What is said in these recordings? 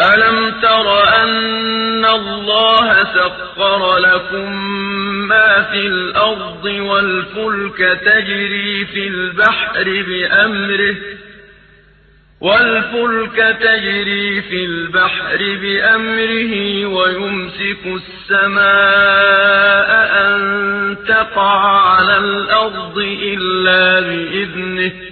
ألم تر أن الله سخر لكم ما في الأرض والفلك تجري في البحر بأمره والفلك تجري في البحر بأمره ويمسك السماء أن تقع على الأرض إلا بإذنه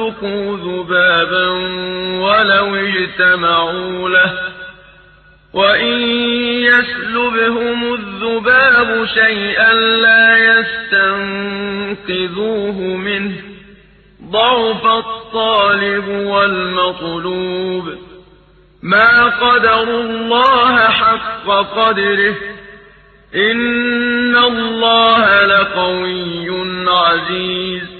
يخلقوا ذبابا ولو اجتمعوا له وإن يسلبهم الذباب شيئا لا يستنقذوه منه ضعف الطالب والمطلوب ما قدروا الله حق قدره إن الله لقوي عزيز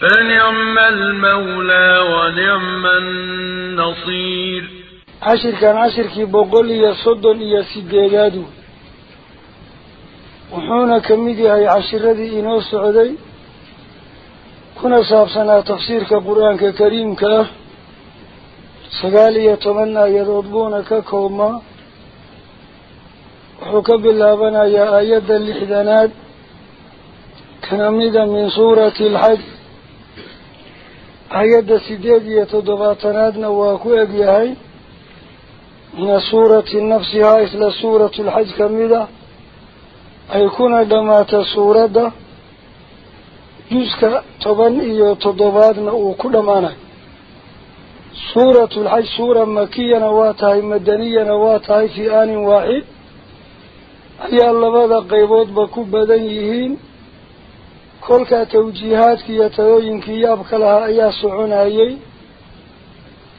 فنعم المولى ونعم النصير. عشر كان عشر كي بقول يا صدن يا سيدادو وحونا كميدي هاي عشر ذي إنو سعودي. كنا صابسنا تفسير كقرآن كريم كه sagaal iyo toban aayadood buuna ka koobmaa wuxuu ka bilaabanayaa aayadda lixdanaad kana mida min suurati alxaj toddobaatanaadna waa ku egyahay mina suurati nafsihaa isla suuratu lxaj ka mida ay kuna dhammaata suuradda juska toban iyo toddobaadna uu ku dhammaanayo سورة الحج سورة مكية نواتها مدنية نواتها في آن واحد أي اللبادة قيبوت بكوب بدنيهين كل توجيهات كي يابك لها أي سعون أي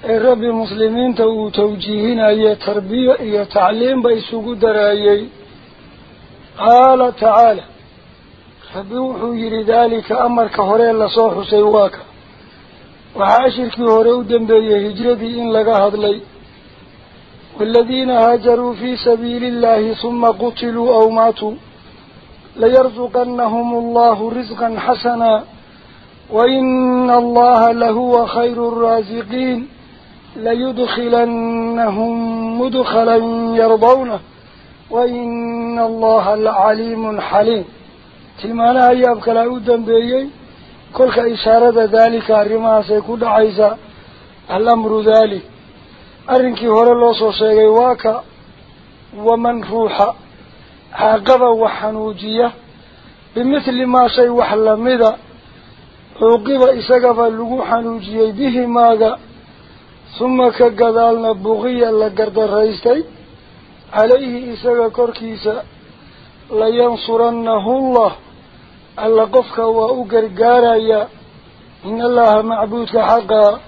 الرب المسلمين تو توجيهين أي تربية أي تعليم بيسوق درايي قال تعالى فبوحوا يري ذلك أمر كهرين لصوح سيواك وعاشركي هورو دنبيه هجردي إن لغا هدلي والذين هاجروا في سبيل الله ثم قتلوا أو ماتوا ليرزقنهم الله رزقا حسنا وإن الله لهو خير الرازقين ليدخلنهم مدخلا يرضونه وإن الله لعليم حليم تلمانا أيابك لا يدنبيه كلك إشارة ذلك الرماء سيكون عيسى الأمر ذلك. أرنكي هور الله سوشيغي واكا عاقب وحنوجية. بمثل ما شيء وحلمذا عقب إساقب اللقو حنوجية به ماذا؟ ثم كقدالنا بغيا لقرد الرئيستي عليه إساق كوركيسا. لينصرنه الله. gargaaraya in allaha macbuudka xaqa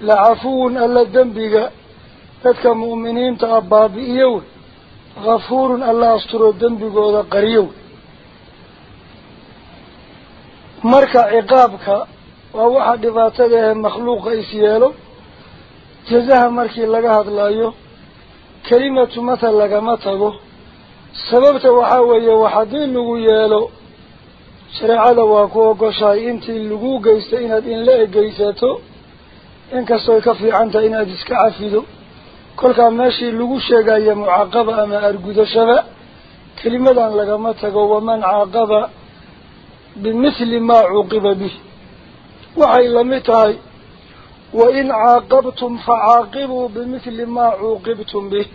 la cafuwun alla dembiga dadka mu'miniinta ah baabi'iyo wey waxa dhibaatada ee makhluuqa is yeelo jazaha markii laga hadlayo kelimatu mathal lagama tago sababta waxaa weeye wax haddii lagu yeelo shareecada waa ku ogoshahay intii lagu geysto inaad in la egeysato inkastooy ka fiican tahay inaad iska cafido كل كان ماشي لغو شيغا يا معاقبه اما ارغودا شبا كلمدان لغا ما تغو ومن عاقب بمثل ما عوقب به وحي لمتاي وان عاقبتم فعاقبوا بمثل ما عوقبتم به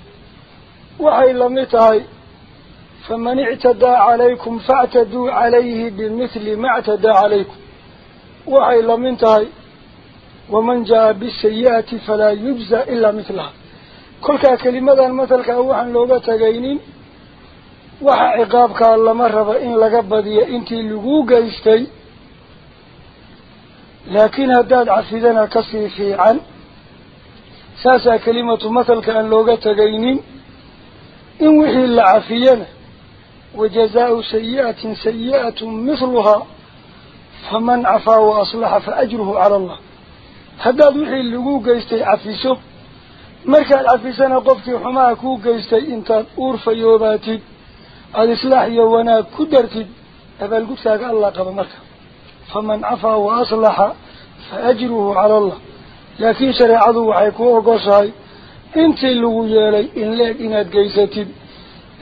وحي لمتاي فمن اعتدى عليكم فاعتدوا عليه بمثل ما اعتدى عليكم وحي لمتاي ومن جاء بالسيئه فلا يجزى الا مثلها كل كلمة مثلك أوحا لو بتغينين وحا عقابك الله مرحبا إن لقبضي إنتي لقوقا إستي لكن هداد عسيدنا كسي في عن ساسا كلمة مثل كأن لو بتغينين إن وحي لعفينا وجزاء سيئة سيئة مثلها فمن عفا وأصلح فأجره على الله هداد وحي لقوقا إستي عفيسه geystay intaad uur fayoobaatid aada islaax iyo wanaag ku dartid abaalgudkaaga allah qaba marka faman cafaa wa aslaxa fa ajruhu cala allah laakiin shareecadu waxay ku ogoshahay intii lagu yeelay in leeg inaad geysatid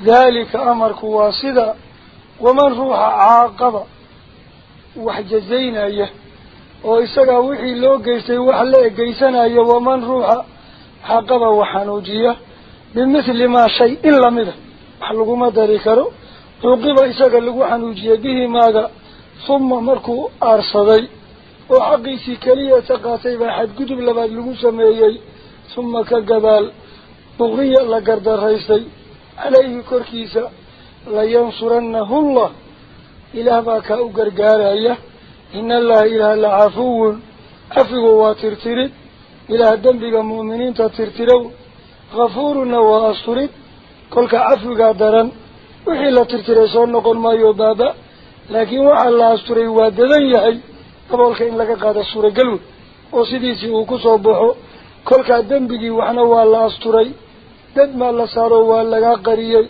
daalika amarku waa sida waman ruuxa caaqaba wax jazaynaya oo isagaa wixii loo geystay wax la egeysanaya waman ruuxa in lamida wax laguma dari karo cuqiba isaga lagu xanuujiyay bihi maaga huma markuu aarsaday oo xaqiisii keliya ta qaatay baa xadgudub labaad lagu sameeyey huma ka gadaal buqiya la gardaraystay calayhi korkiisa layansurannahu llah ilaah baa kaa u gargaaraya ina allaha ilaah la cafuwun cafigu waa tirtirid cafigaa daran wixii la tirtiray soo noqon maayo baaba laakiin waxaa la asturay waa dadan yahay daboolka in laga qaado suuragal wey oo sidiisii uu kusoo baxo kolkaa dembigii waxna waa la asturay dad maa la saaro waa lagaa qariyey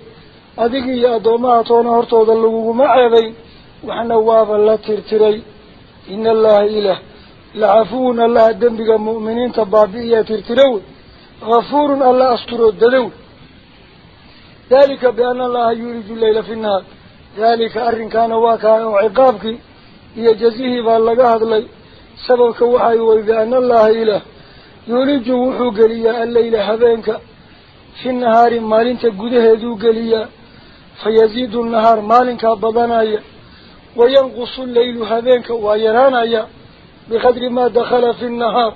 adigii iyo addoomaha toona hortooda laguguma ceebayn waxna waaba la tirtiray ina allaha ilaah لعفون الله دنبك المؤمنين تبابئية ترتلو. غفور الله أسطر الدلو. ذلك بأن الله يريد الليل في النهار. ذلك أرن كان واقعا وعقابك. يجزيه بألقاه لي سببك وحي وبأن الله إله. يريد وحو قليا الليل حبينك. في النهار مالين تقوده ذو قليا. فيزيد النهار مالين كبضانايا وينقص الليل حبينك ويرانايا. بقدر ما دخل في النهار.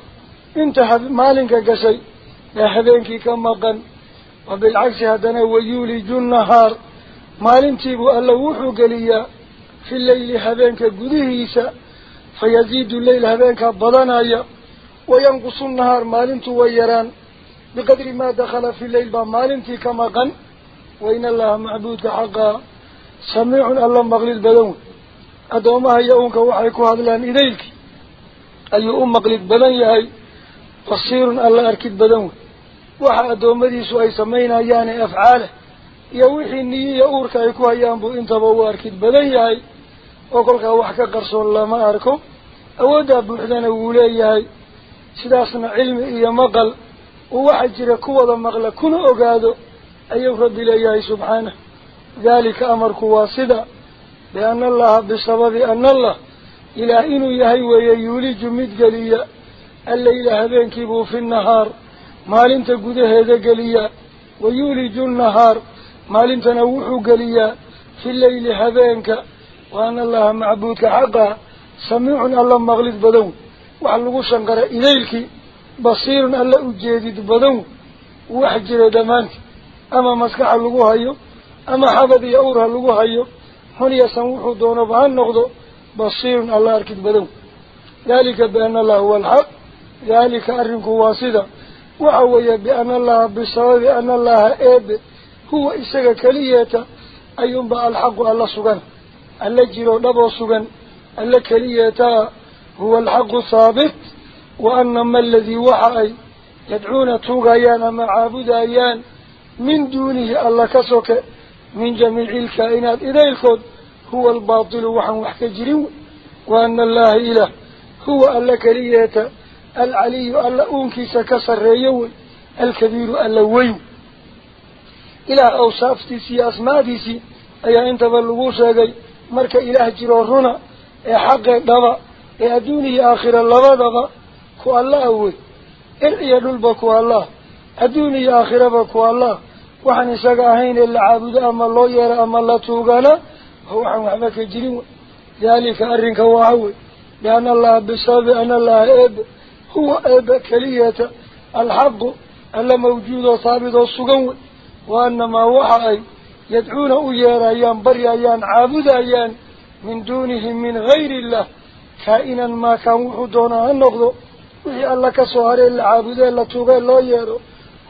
انتهى مالك قسي لحذينك كمقن وبالعكس هذا هدنا ويولج النهار مالك تيبو اللوحو قليا. في الليل هذينك قديهيسا فيزيد الليل هذينك بضنايا. وينقص النهار مالك تويران بقدر ما دخل في الليل مالك كما كمقن وإن الله معبود حقا سميع الله مغلل بلون أدوما هيا أونك وحيكو هذلان إليكي wey waxa addoommadiisu ay samaynayaane afcaala iyo wixii niyo iyo uurka ay ku hayaan buu intaba u arkid badan yahay oo kolkaa wax ka qarsoon lama arko awooddaa buuxdana wuu leeyahay sidaasna cilmi iyo maqal uu waxa jira ku wada maqla kuna ogaado ayuu rabbi leeyahay subxaanah daalika amarku waa sida biana allaha bisababi ana allah habeenkiibuu fi nahaar maalinta gudaheeda geliyaa wayuuliju nahaar maalintana wuxuu geliyaa fi leyli habeenka waana allaha macbuudka xaqah samiicun alla maqlid badan wey wax lagu shanqara idaylkii basiirun alla ujeedid badan wey wax jira dhammaantii ama maskaxa lagu hayo ama xabad iyo awrha lagu hayo xunyasan wuxuu doonaba ha noqdo بصير الله أركد بدو ذلك بأن الله هو الحق. ذلك أرنك واسدا وعوية بأن الله بسبب أن الله إيب هو إساق كليتا أي ينبع الحق على سغن ألا جيرو دبو سغن ألا كليتا هو الحق ثابت. وأنما الذي وحعي يدعون توقيان توغيانا معابدايان من دونه الله كسوك من جميع الكائنات إذا الخد ilkaa'inaat idaylkood huwa albaatilu waxaan wax ka jirin wey wa ana allaha ilaah huwa alla keliyeeta alcaliyu alla uunkiisa ka sarreeyo wey alkabiiru alla weyn ilaah awsaaftiisi iyo asmaadiisii ayaa intaba lagu sheegay marka ilaah jiroo runa ee xaqee dhaba ee adduun iyo aakhira labadaba ku allaah wey ir iyo dhulba ku allaah adduun iyo aakhiraba هو عم عمك الجريمة ذلك أرنك وعوي لأن الله بسبب أن الله أب. هو أب كلية. الحق. ألا موجود وصابد والسقوة هو وحعي يدعون أجار أيان بريا أيان عابد أيان. من دونهم من غير الله. كائنا ما كان وحدونا النقضو وهي ألا كسوهر إلا عابد إلا توغي الله يارو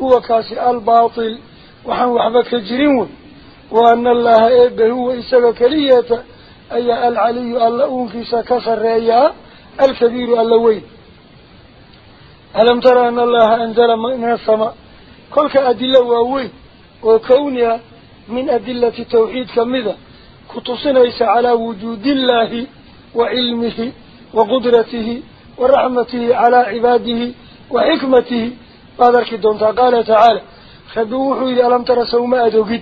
هو كاسي الباطل. وحن وحبك الجريمون وأن الله إبه هو إسه كلية أي العلي اللؤون في سكسر رأي الكبير اللوين ألم ترى أن الله أنزل من السماء؟ كلك أدلة وأوين وكونيا من أدلة التوحيد كمذا؟ كتصن إسا على وجود الله وعلمه وقدرته ورحمته على عباده وحكمته. فذلك الدونتا قال تعالى خدوحوا إذا لم ترسوا ما أدوكد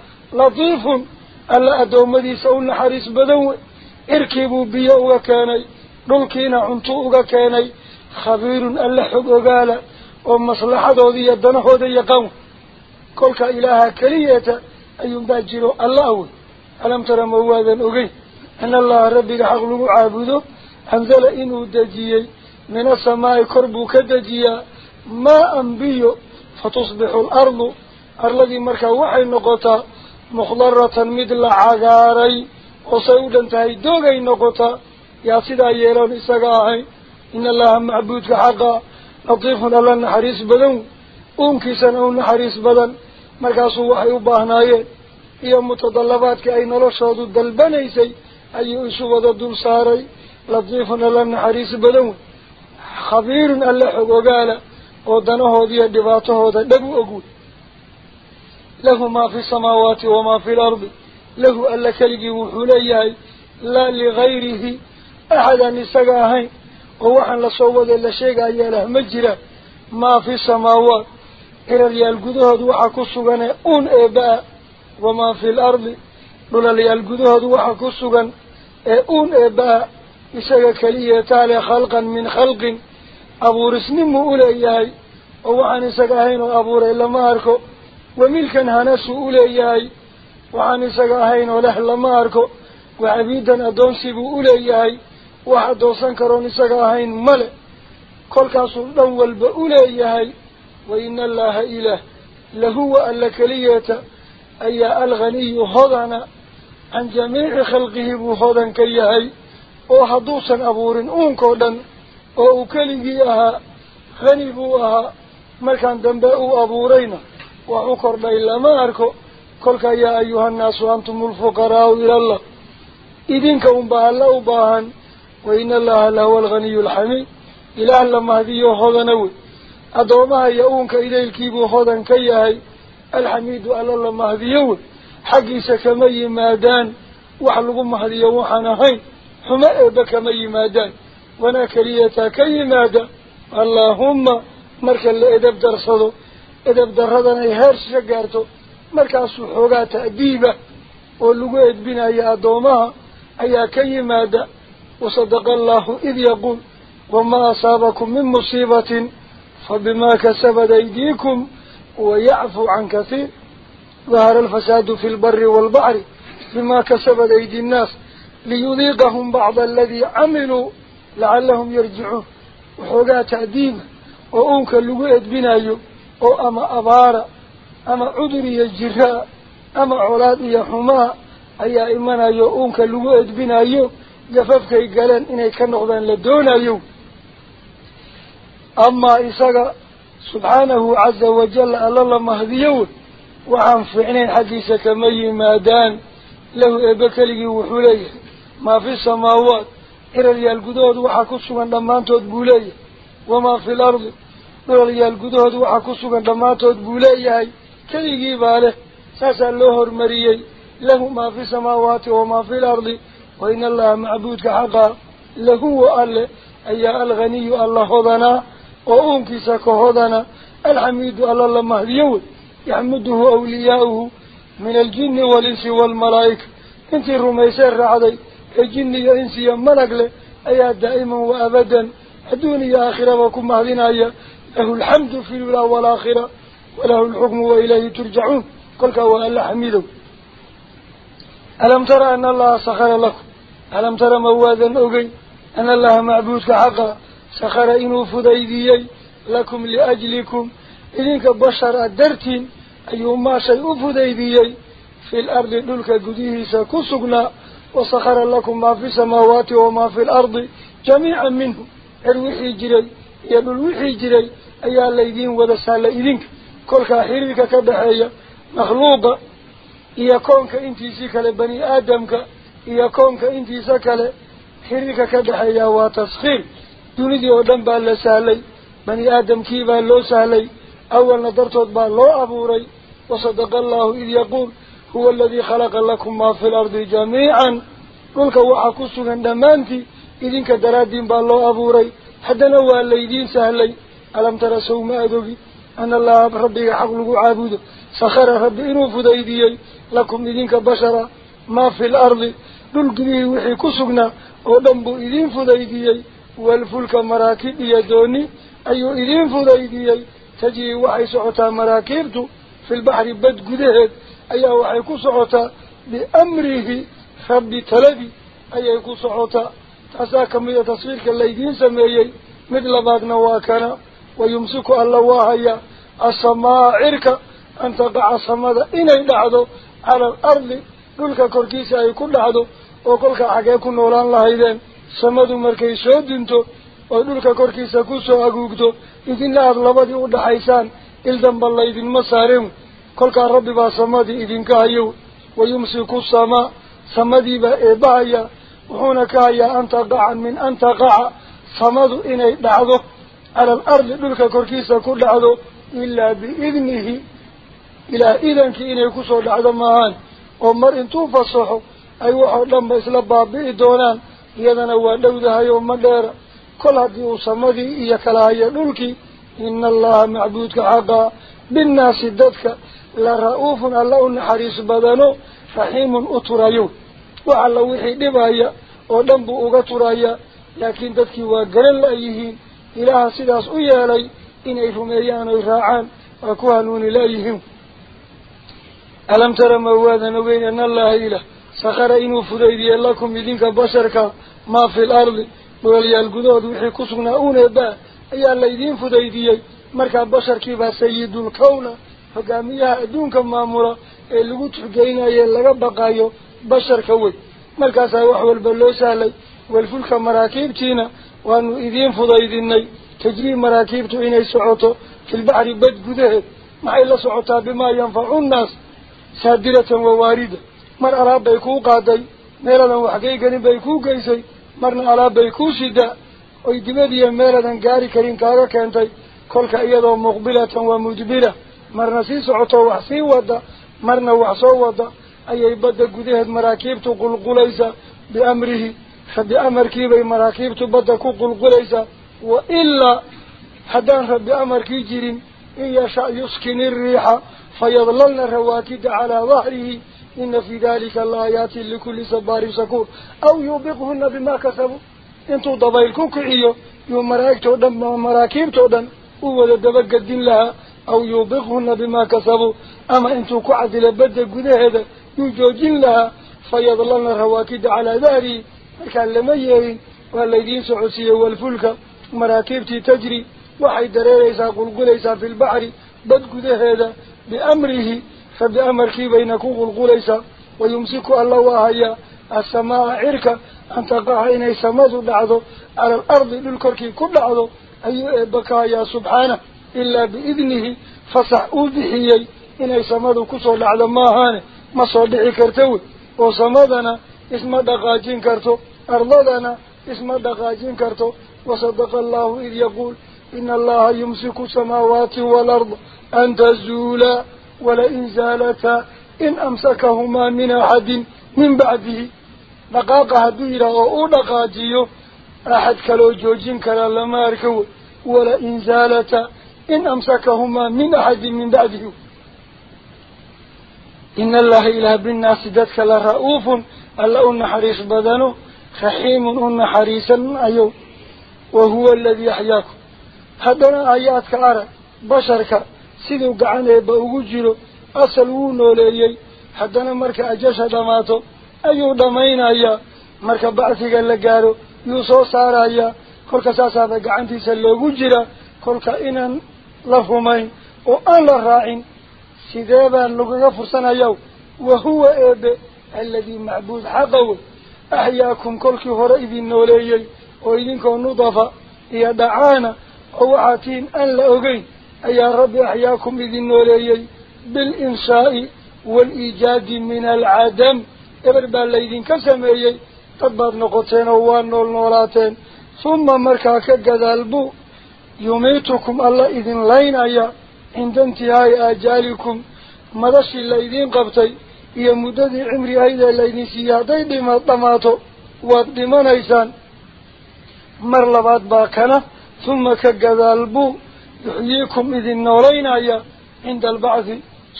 cirkiibuu biyo uga keenay dhulkiina cunto uga keenay khabiirun alla xog ogaala oo maslaxadooda iyo danahooda yaqaan kolka ilaaha keliyeeta ayuunbaa jiro alla awey alam tara ma waadan ogeyn in allaha rabbiga xaq lagu caabudo anzala inuu dejiyey min asamaa'i kor buu ka dejiyaa maa an biyo fatusbixu alardu arladii markaa waxay noqotaa mukhdaratan mid la cagaaray oo say u dhan tahay doogay noqotaa yaa sidaa yeeloon isaga ahayn in allaha macbuudka xaqa latiifun alla naxariis badan uunkiisana u naxariis badan markaasuu waxay u baahnaayeen iyo mutadallabaadkii ay noloshoodu dalbanaysay ayuu isu wada dul saaray latiifun alla naxariis badan wey khabiirun alla xog ogaala oo danahooda iyo dhibaatahooda dhab u og له ما في السماوات وما في الأرض له ألا كالجي وحليه لا لغيره أحدا نساقاهين لا لصوّد إلا شيقا ياله مجرى ما في السماوات. إلا ليال قدوها دوحا كسوغان أون إباء وما في الأرض. للا ليال قدوها دوحا كسوغان إيه، أون إباء. إساق كالية تالي خلقا من خلق. أبو رسنمه أولي ياهي ووحن نساقاهين وأبو رئي لما أركو. وملكا هنا سؤولي ياي وعن سقاهين وله لماركو وعبيدا أدونسي بؤولي ياي وحدو سنكروني سقاهين ملع كل كاسو دول بؤولي ياي وإن الله إله. لهو ألكلية أي الغني هضنا عن جميع خلقه بوهضان كيهي وحدوسا أبور أنكودا وأكلقيها غني بوها ملكا دنباء أبورينه وعكر ما إلا ما أركو. كلك يا أيها الناس أنتم الفقراء إلى الله. إذن كون أمبها الله أباها وإن الله الله الغني الحميد. إلى إله ما هذه أخوة نوي. أدومها يؤونك إلي الكيب أخوة كيهي الحميد ألا ما هذه يوي حقي سكمي مادان. وحلقم هذه يوحنا هين هما أبك مي مادان. وناكريتا كي مادان. اللهم مركا لأدب درصده إذا بدردنا يهرس شجرته مركز صحوقات تأديبة واللقيت بنا يا دومها أي كي ماذا وصدق الله إذ يقول وما أصابكم من مصيبة فبما كسبت أيديكم ويعفو عن كثير ظهر الفساد في البر والبحر بما كسبت أيدي الناس ليذيقهم بعض الذي عملوا لعلهم يرجعوا وحوقات أديبة وأنك اللقيت بنا يقول ama colaad iyo xumaa ayaa imanayo uunka lagu edbinayo gafafkay galeen inay ka noqdaan la doonayo amaa isaga subxaanahu caza wajal alla la mahdiyo wey waxaan fiicnayn xaggiisa kama yimaadaan lahu eebe keligii wuxuu leeyahay maa fi samaawaat ciraryaal gudahood waxaa ku sugan dhammaantood buu leeyahay wamaa fi lardi saasaa loo hormariyey lahu maa fi samaawaati wamaa fi lardi wa in allaha macbuudka xaqaa lahuwa alle ayaa alghaniyu alla hodanaa oo uunkiisa ka hodana alxamiidu alla la mahdiyo wey yaxmuduhu awliyaauhu min aljinni waalinsi waalmalaa'ika intii rumaysee raacday ee jinni iyo insiya malag leh ayaa daa'iman wa abadan adduun iyo aakhiraba ku mahdinaya له الحمد في الولا والآخرة وله الحكم وإليه ترجعون. قل كهو ألا حميدو ألم ترى أن الله سخر لكم؟ ألم ترى مواذا أغي أن الله معبودك حقا. سخر إنو فضيدي لكم لأجلكم. إذنك بشر أدرتين أيهما شيء فضيدي في الأرض نلك قديه سكسقنا. وسخر لكم ما في السماوات وما في الأرض جميعا منه. الوحي جريد يدل وحي جري أي الله يدين وذا سال إذنك كل كحيرك كذا هي مخلوبة هي كونك أنت يسك لبني آدمك. هي كونك أنت يسك لحيرك كذا هي وتصخير دون ذي أدم بالله بني آدم كيف الله سال أول نظرت بالله أبو ري وصدق الله إذ يقول هو الذي خلق لكم ما في الأرض جميعا. كل كوحكوس عندما أنت إذنك درادين بالله أبو ري حدنا والليدين سهلين ألم ترى سوما أدوغي أن الله ربك حق لك عابده سخر ربك إنو فديدي لكم إذنك بشرا ما في الأرض دل قديه وحي كسقنا ودنبو إذن فديدي والفلك مراكب يدوني أي إذن فديدي تجي وحي سعطا مراكبته في البحر بد قديه أي وحي كسعطا بأمره ربك أي كسعطا ربي تساك من تصويرك الليدين سميي مثل باقنا واكنا ويمسك الله وهي السماء عرك أن تقع السماء إني دعدو على الأرض كلك كوركيسي أي كل دعدو وكلك حقيكم نولان لهيدين soo dunto oo dhulka korkiisa ku soo aguugto idinla aada labadii u dhaxaysaan ildanba laydinma saareen kolkaa rabbi baa samadii idinka hayo wayumsiku samaa samadiibaa eebbahaya dhacdo cala alardi dhulka korkiisa ku dhacdo ilaa biidnihi ilaa idankii inay kusoo dhacdo maahaan oo mar intuu fasaxo ay waxoo dhanba isla baabi'i doonaan iyadana waa dhowdahay oo ma dheera kol haddii uu samadii iyo kala haya dhulkii ina allaha macbuudka xaqaa binnaasi dadka la ra-uufun alla u naxariis badano raxiimun u turayo wax alla wixii dhibaya oo dhan buu uga turaya laakiin dadkii waa garan la-yihiin ilaaha sidaas u yeelay inay rumeeyaan oy raacaan waa ku hanuuni la-yihiin alam tara ma waadan ogeyn ana allaha ilah sakhara inuu fudaydiyey lakum idinka basharka maa fi lardi dhoolyaal gudahood wixii ku sugnaa uneebaa ayaa laydiin fudaydiyey. Markaa basharkiibaa sayidulkawna hogaamiyaha adduunka maamula ee lagu tixgeynaye laga baqayo basharka wey markaasaa wax walba loo sahlay walfulka maraakiibtiina waanu idiin fudaydinay tajrii maraakiibtu inay socoto filbaxri bad gudaheed maxay la socotaa bimaa yanfacu nnaas saadiratan wawaarida mar alaab bay kuu qaaday meeladan waxgeyganin bay kuu geysay marna alaab bay kuu sidaa oy dibadiyo meeladan gaari karin kaaga keentay kolka iyadoo muqbilatan waa mudbira marna sii socoto wax أي بدا قده مراكيب تقول قليسا بأمره خد فبأمر كيبي مراكيب تبدا قول قليسا وإلا حدان فبأمر كيجر إن يشاء يسكن الريح فيضللن الرواتد على ظهره إن في ذلك الله لكل صبار سكور أو يوبقهن بما كسبوا انتو ضبايلكو كعيو يوم مراكيب تودن مراكيب تودن وولا دبق الدين لها أو يوبقهن بما كسبوا. أما انتو كعزل بدا قده هذا الدين لها أو يوبقهن بما كسبوا أما انتو كعد لبدا قده هذا يوجوجين لها فيضللن رواكد على ذاري كان لما يرين والذين سعسية والفلك مراكبتي تجري وحي دريريسا قلقليسا في البحر بد قده هذا بأمره فبأمركي بينكم قلقليسا ويمسك الله وهي السماء عركة أن تقع إني سمد بعضه على الأرض للكركي كل بعضه أي بكايا سبحانه إلا بإذنه فصح أوذحيي ما صدعي كرتوي. وسمدنا اسم دقاجين كرتو. أرضنا اسم دقاجين كرتو. وصدق الله إذ يقول إن الله يمسك السماوات والأرض أن تزولا ولئن زالتا إن أمسكهما من أحد من بعده. دقاق هدويرا أو دقاجيو. أحد كلو جوجين كلا أركو ولئن زالتا إن أمسكهما من أحد من بعده. إن الله إله بالناس دتك لرؤوف ألا أن حريص بدنه رحيم أن حريصا أيو وهو الذي يحياكم هذا آياتك أرى بشرك سيدو قعاني بأوجيرو أصلوا نوليي هذا مرك أجاش دماتو أيو دمين أيا. مرك بعثك اللقارو يوصو سار أيا. كل ساسا قعانتي سلوغو جيرا كل إنان لفهمين وأن سيدابا لغا فرسنا يو وهو إيب الذي معبود حقه أحياكم كلك هرئذ النوليي وإذنكم نضفا إيا دعانا ووعاتين أن لأغين أي رب أحياكم إذ النوليي بالإنشاء والإيجاد من العدم إبربا الليذين كسميي تباد نقطين ووان نول نولاتين ثم مركاك قدالبو يميتكم الله إذن لين أيا إن دنتي هاي أجالكم مدش الليذين قبطي إيا مدد عمري هيدا الليذين سيادين بما طماتو وادما نيسان مرلبات باكنا ثم كقذالبو يحييكم إذن نولينا يا عند البعث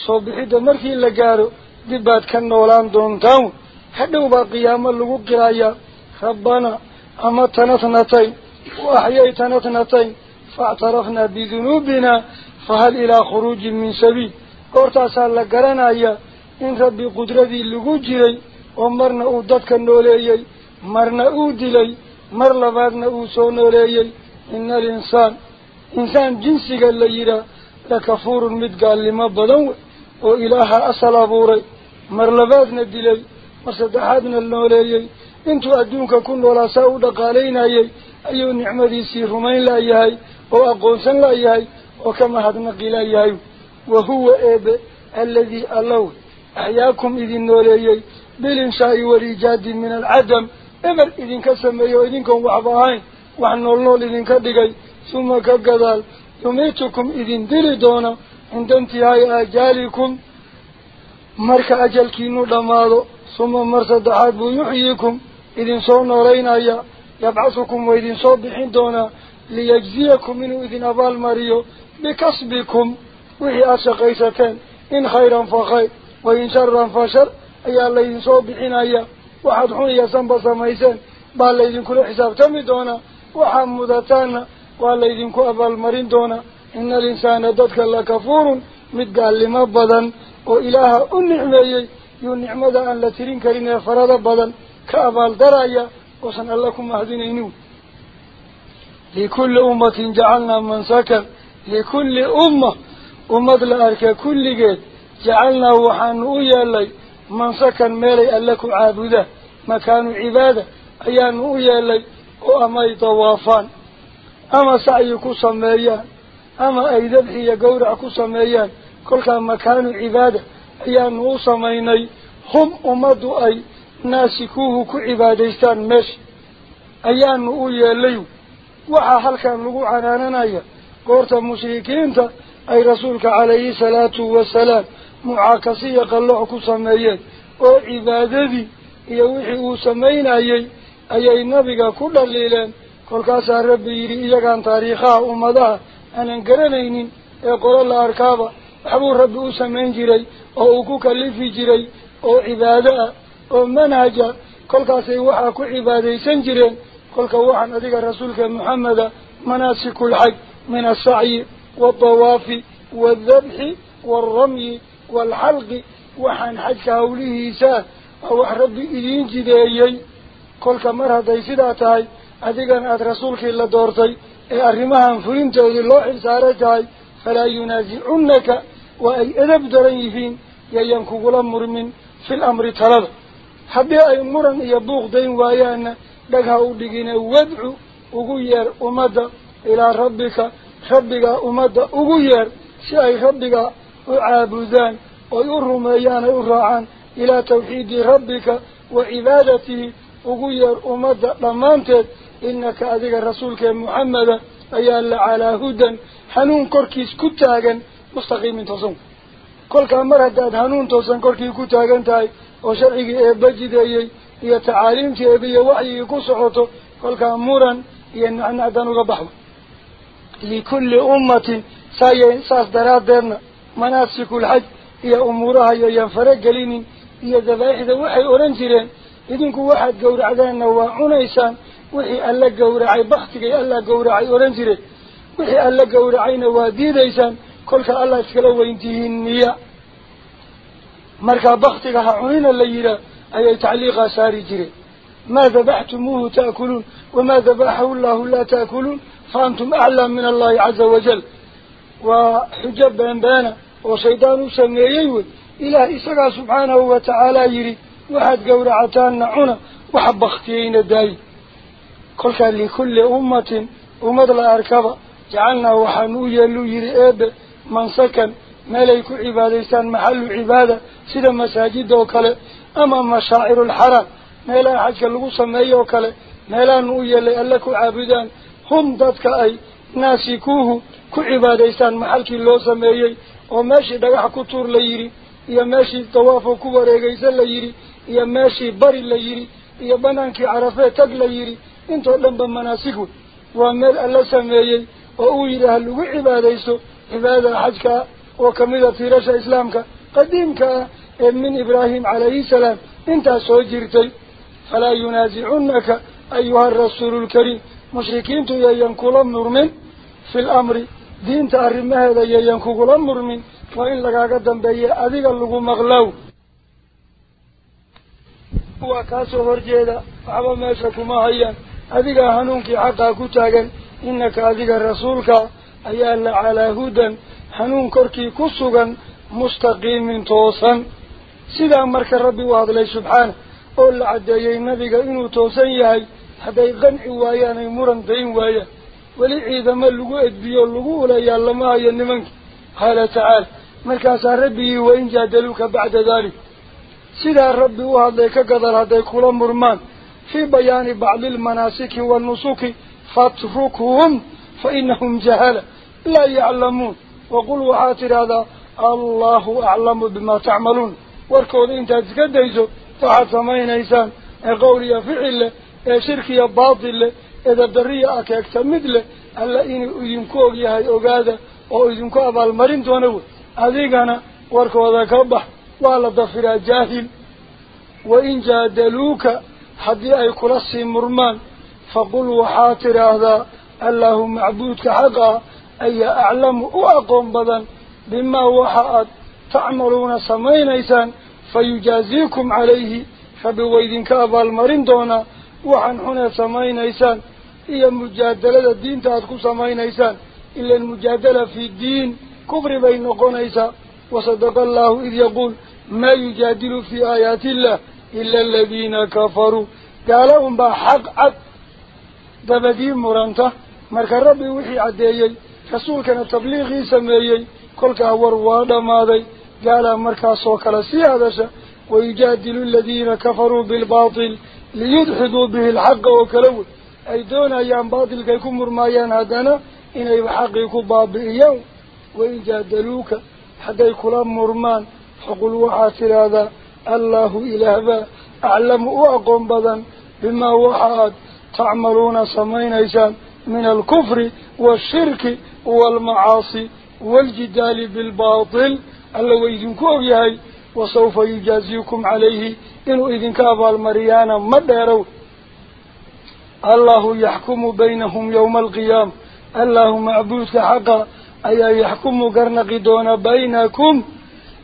صبحي دمركي لقارو ديبات كان نولان دونتاو حدو باقياما لغو قرايا ربنا أما تنتنتين وأحييتنتنتين فاعترفنا بذنوبنا. Lagu jiray oo marna uu dadka nooleeyey marna uu dilay mar labaadna uu soo nooleeyey ina alinsaan insaan jinsiga la yidhaah lakafuurun mid gaalnimo badan wey oo ilaaha asal abuuray mar labaadna dilay mar saddexaadna nooleeyey intuu adduunka ku noolaa saa u dhaqaalaynayay ayuu nicmadiisii rumayn laayahay oo aqoonsan laayahay ka mahadnaqi laayahay wa huwa eebe alladii allaw أحياكم إذن نوليي بالإنشاء والإيجاد من العدم. إبر إذن كسمي وإذنكم وعباهين وحن نول إذن كدقي ثم كقدال. يميتكم إذن دلدونا عند انتهاء أجالكم. مرك أجل كينو دماغو ثم مرسد حرب يحييكم. إذن صون نورينا يبعثكم وإذن صبحين دونا ليجزيكم منه إذن أبال مريو بكسبكم وهي أشقيستين إن خيرا فخير وإن شرا فشر. أي الله ينصوب بحنايا وحد حنيا سنبا سميسان بالله يدين كل حساب تمي دونا. وحمدتانا والله يدين كل أبال مرين دونا. إن الإنسان ضدك الله كفور متقال لما بدن. وإله النعمة ينعمة أن لا ترين لكل أمة جعلنا من سكن لكل أمة. أمة الأركة كل جيد جعلنا وحان أيالي من سكن ميلي ألك عابده مكان عبادة. أيان أيالي وأما طوافان. أما سعيكو سميان أما أي ذبحي قورعكو سميان كل كان مكان عبادة. أيان أسميني هم أمدو أي ناسكوه كعباديستان مش. أيان أيالي وحا canaananaya goorta mushrikiinta ay rasuulka calayhi salaatu wasalaam mucaakasiya qalloc ku sameeyeen oo cibaadadii iyo wixii uu samaynayey ayay nabiga ku dhaliileen kolkaasaa rabbi yidhi iyagaan taariikhaha ummadaha aanan garanaynin ee qolo la arkaaba waxbuu rabbi u samayn jiray oo uu ku kalifi jiray oo cibaado ah oo manhaja kolkaasay waxaa ku cibaadaysan jireen kolka waxaan adiga rasuulka maxameda manaasikul-xaj min asacyi waaldawaafi waaldabxi waalramyi والحلق. وحن حجك هوليه ساه ووح ربي إذين جديي كل مرة ديسداتاي أذيقان أد رسولك إلا دورتي أرمها انفرين تودي الله إسارتاي فلا ينازعنك. وأي وايانا لقها أودقين وادعو أغير أمد إلى ربك ربك أمد أغير شيء ربك وعابدان ويرميان يرعان إلى توحيد ربك وعبادته وغير أمد لمانتد إنك أذيك رسولك محمد أيال على هدى حنون كركيس كتاغا مستقيم kolkaa mar haddaad hanuun toosan korkii ku taagan tahay oo sharcigii eebba jideeyey iyo tacaaliimtii eebba iyo waxyigii ku socoto kolkaa muran iyo nacnacdan uga baxdo likulli ummatin saaya saas daraaddeedna manaasikul-xaj iyo umuuraha yoyan faragelinin iyo dabaaixda waxay odhan jireen idinku waxaad gowracdeenna waa cunaysaan wixii alla gowracay baktigay alla gowracay odhan jireen wixii alla gowracayna waa diidaysaan kolka alla iskala weyntihiin miya markaa baktiga ha cunina la yihaa أي تعليق ساري جري. ما ذبحتموه تأكلون؟ وما ذبحه الله لا تأكلون؟ فأنتم أعلم من الله عز وجل. وحجب أنبانا وشيطان سميييوه إلى إسرى سبحانه وتعالى يري. وحد قور عطان نعونا وحب اختيين داي. كان لكل أمة أمد الأركبة جعلنا وحنو يلو يري من سكن ما ليكو عبادة محل عبادة. سيدا مساجد وكله caabudaan hum dadka ay naasikuuhu ku cibaadaystaan maxalkii loo sameeyey oo meeshii dhagax ku tuur la yidhi iyo meeshii dawaafo ku wareegaysan la yidhi iyo meeshii bari la yidhi iyo banaankii carafee tag la yidhi intoo dhanba manaasig wey waa meel alla sameeyey oo uu yidhi ha lagu cibaadaysto cibaadada xajkaa oo kamida tiirasha islaamka qadiimka ah من إبراهيم عليه السلام. إنت سوجرتي فلا ينازعنك أيها الرسول الكريم. مشركين تو تيينكولا مرمين في الأمر. دين تأرمها هذا يينكولا مرمين. وإن لك أقدم بي أذيك اللغو مغلو. وكاسو هرجيدا عبا ماسكو ماهيا أذيك هنونك حقا كتاقا إنك أذيك الرسولك. أيها على هدى هنون كركي كسوغا مستقيم توصا سيدا مرك ربي واحد لي سبحانه أول عدي النبي إنه هاي حتى يغنع ويانا يمرن دين ويا ولي عيدا ما اللقوء الدي اللقوء لا يعلم أي منك قال تعالى مرك ربي وإن جادلوك بعد ذلك سيدا ربي واحد لي كقدر هذا يقول مرمان في بيان بعض المناسك والنسوك فاتركهم فإنهم جهلة لا يعلمون وقلوا عاتر هذا الله أعلم بما تعملون ee qowl iyo ficil leh ee shirkiya baatil leh eedadariya akeegta mid leh alla inuu idinku og yahay ogaada oo idinku abaalmarin doona wey adigana warkooda ka bax waa la dafiraa jaahil wain jaadaluuka haddii ay kula sii murmaan faqul waxaad tidhaahdaa allahu macbuudka xaqaa ayaa aclamu u aqoon badan bimaa waxa aad tacmaluuna samaynaysaan فيجازيكم عليه فبويدن كابا المرين دونا وحن هنا سمعين إيسان. هي المجادلة الدين تأتكو سمعين إيسان. إلا المجادلة في الدين كبر بين قون إيسان. وصدق الله إذ يقول ما يجادل في آيات الله إلا الذين كفروا. قالهم بحق عد. دبدين مرانتا. مرك ربي يوحي عديي. فسول كان تبليغي سميي. كل كهور وادا ماذا قال مركز وكلا سيادشة ويجادل الذين كفروا بالباطل ليدحدوا به الحق وكلو أي دون أيام باطل كي كمر ما ينهدنا إن أي حق يكون بابئيا ويجادلوك حتى يكون مرمان فقل وحاسر هذا. الله إله با أعلم وأقوم بدا بما وحاد تعملون سمين إيسان من الكفر والشرك والمعاصي والجدال بالباطل. اللو إذن كوب يهي وصوف يجازيكم عليه. إنو إذن كاب المريان مدهرو الله يحكم بينهم يوم القيام. الله معبوس حقا. أي يحكم قرنق دون بينكم.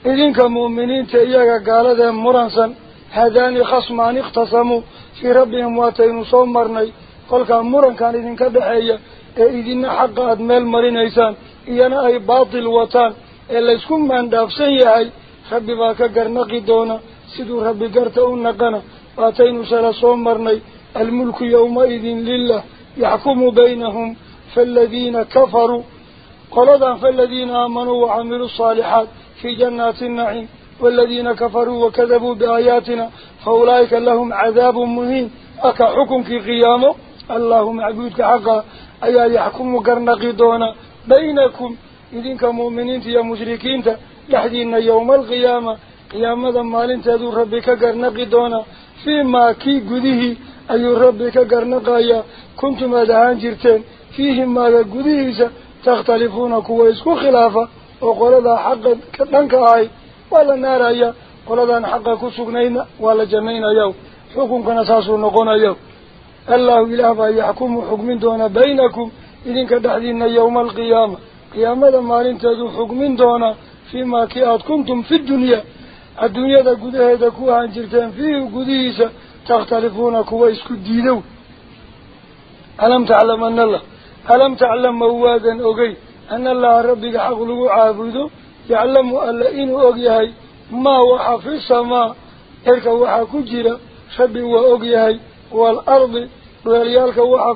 إذن كمؤمنين تأيه قال ذهن مرنسا هذان خصمان اختصموا. في ربهم واتين صومرني قل كان مرن كان إذن كدعي إذن حقا أدمال مرين إيسان إينا أي باطل وطان. إلا إسكم من دافسن يهي ربي باكا قرنقي دونا سيدو ربي قرتاونا قنا آتين سلا صومرني الملك يومئذ لله يحكم بينهم فالذين كفروا قلدا فالذين آمنوا وعملوا الصالحات في جنات النعيم والذين كفروا وكذبوا بآياتنا فأولئك لهم عذاب مهين أكا حكم في قيامه اللهم عبودك حقا أيها يحكم قرنقي دونا بينكم idinka mu'miniinta iyo mushrikiinta لحدين يوم القيامة. قيامة مالين تدو ربك قرنقي دونا. فيما كي قده أي ربك قرنقايا. كنتم أدهان جرتين. فيهم ما قده تختلفون كويسكو خلافة وقال ذا حق كتنك آي. ولا نار أيا قال ذا حق كسقنين ولا جنين يوم حكم كان أساسه نقون يوم قيامة ما لنتدو حكم دون فيما كيات كنتم في الدنيا الدنيا دا قده دا كوها انجرتين فيه قديسة تختلفون كويس كديدو ألم تعلم أن الله. ألم تعلم موادا أغي أن الله ربك حق له عابده يعلم ألا إنه أغيهي ما وحى في السماء إلك وحى كجرة شبه وأغيهي والأرض وليالك وحى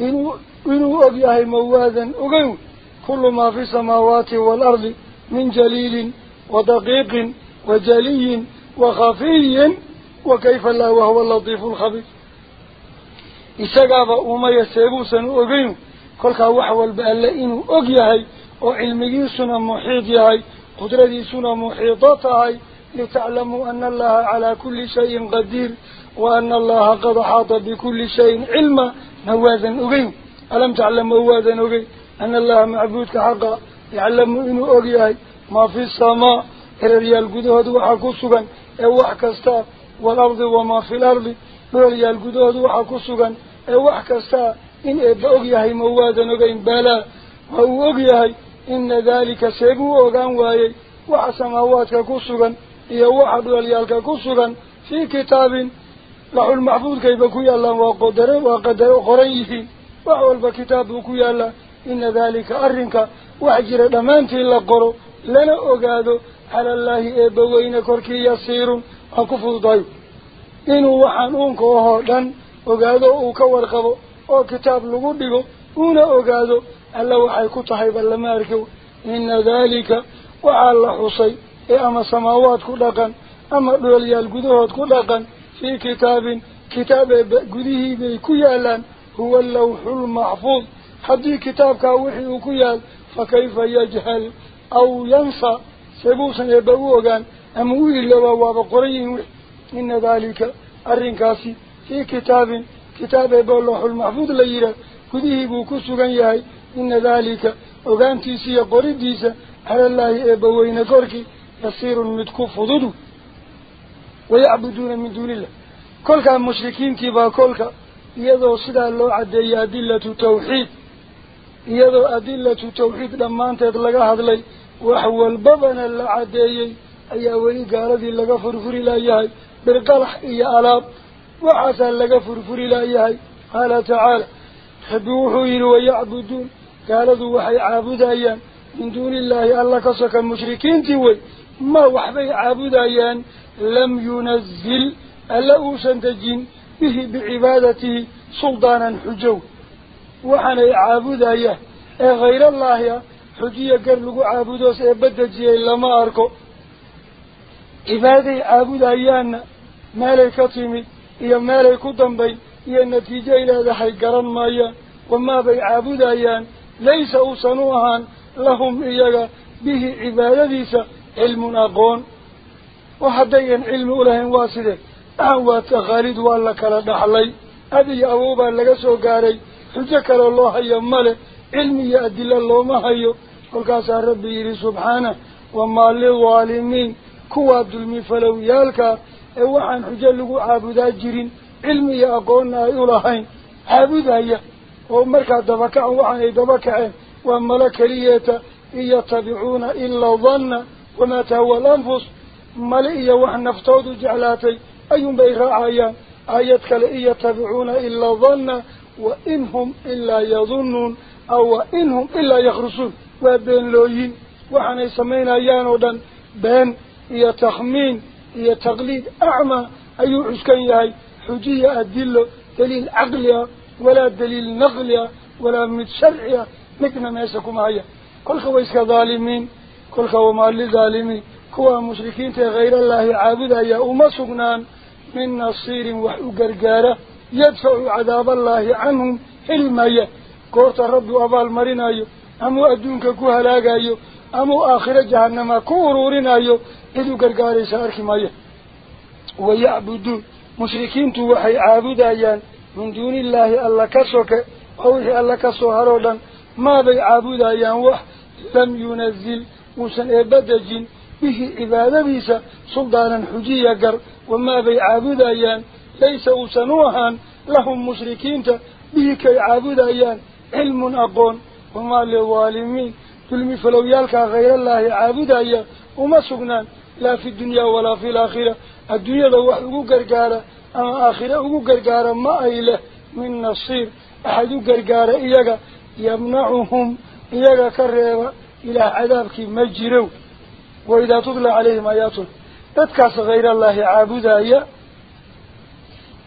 إنه إنه أبيه موازن. أقول كل ما في السماوات والأرض من جليل ودقيق وجلي وخفي وكيف لا وهو اللطيف الخبير. إسقاب وما يسيبوسا أقول كل خواح والبألا إنه أقيه وعلمي سنة محيطيه قدرتي سنة محيطاته لتعلموا أن الله على كل شيء قدير وأن الله قد حاط بكل شيء علمه موازا أغيو ألم تعلم موازا أغي؟ أن الله معبود حقا. يعلم إنه أغيهي ما في السماء إلى ريال جدود إرريال قدهد وحاكسوغا إوحكستا والأرض وما في الأرض إلى ريال جدود إرريال قدهد وحاكسوغا إوحكستا إن إبا أغيهي موازا أغي. بلا وهو أغيهي إن ذلك سيبو أغان وايي وحسماواتك كسوغا إيا وحد وليالك كسوغا في كتابٍ لحو المحفوظ كيف كي الله وقدره وقدره قريه وحو الكتاب كي الله إن ذلك أرنك وعجر دمانت إلا قرو لنا أقادو على الله إبوين كركي يصير أكفو ضيو إنو وحنونك وهدن أقادو أكوارقبو أو وكتاب لغبكو هنا أقادو ألا وحي كتحي بالماركو إن ذلك وعلى حصي أما سماوات كلاقا أما دولي القدوات كلاقا ku yaal fa kayfa yajhal aw yansa sebuusan eebba u ogaan ama u ilooba waaba qoran yihin wix ina daalika arrinkaasi fii kitaabin kitaab eebba lawxulmaxfuud la yidhaah gudihii buu ku sugan yahay ina daalika ogaantiisa iyo qoridiisa calallaahi eebba weyne korkii yasiirun mid ku fududu ويعبدون من دون الله. كل كان مشركين كبا كل كان. يدو صدى لو عدي أدلة التوحيد يدو أدلة التوحيد لما انت لغا هادلي وحول بدن العدي ايا ولي غالدي لغا فرفري لا ياي بالقرح يا علاب وعسى لغا فرفري لا ياي قال تعالى خذوه ويعبدون. قالوا وحي عابدايا. من دون الله الله كسك المشركين تي ما وحبي عابدايا. Lam yunazil alla uusan dejin bihi bicibaadatihi suldaanan xujow waxaanay caabudayaan ee hayrallaahi ah xujiya gar lagu caabudoos ee badejiyey lama arko cibaaday caabudayaanna meelay ka timid iyo meelay ku dambayn iyo natiijay leedahay garan maayaan wamaabay caabudayaan laysa uusan u ahaan lahum iyaga bihi cibaadadiisa cilmun aqoon oo haddayan cilmi u lahayn waa sidee dhahan waa takhaaliid waa la kala dhaxlay ab iyo awow baa laga soo gaaray xujo kaloo loo hayo male cilmi iyo adilo looma hayo kolkaasaa rabbi yidhi subxaanah wamaa lilwaalimiin kuwaa dulmi falowyaalkaa ee waxaan xujo lagu caabudaa jirin cilmi iyo aqoonna ملئي وحن نفتود جعلاتي أي بيغا آية؟ آية عيان آياتك لئي يتبعون إلا ظن وإنهم إلا يظنون أو إنهم إلا يخرسون وبين لوين؟ وحن يسمين آيان ودن تخمين يتخمين تقليد أعمى. أي عسكن يهي حجية الدل دليل عقلية ولا دليل نقلية ولا متشرعية مثل ما يسكم آيان كل خويس ظالمين كل خو مال لظالمين. كوا مشركين تغير الله عابدا يا أم سجنان من نصير وحجرجارة يدفع عذاب الله عنهم المية كورت الرب أبا المرينا يو أمو أدونك كوها لاغا يو أمو آخر جهنم كورورنا يو إذو قرقاري سارك مية ويعبدو مشركين توحي عابدا يان من دون الله ألا كسوك أوهي ألا كسو هرولا ما بي عابدا وح لم ينزل وسن إبادة به عبادة بيسا سلطانا حجي يقر وما بي عابد أيان ليس أسنوها لهم مشركين به كي عابد أيان علم أقون وما للوالمين تلمي فلو يالك غير الله عابد أيان وما سقنان لا في الدنيا ولا في الآخرة. الدنيا لو أحقو قرقارة أما آخرة أحقو قرقارة ما أيله من نصير. أحدو قرقارة إياك يمنعهم إياك كرر إلى عذابك مجروا.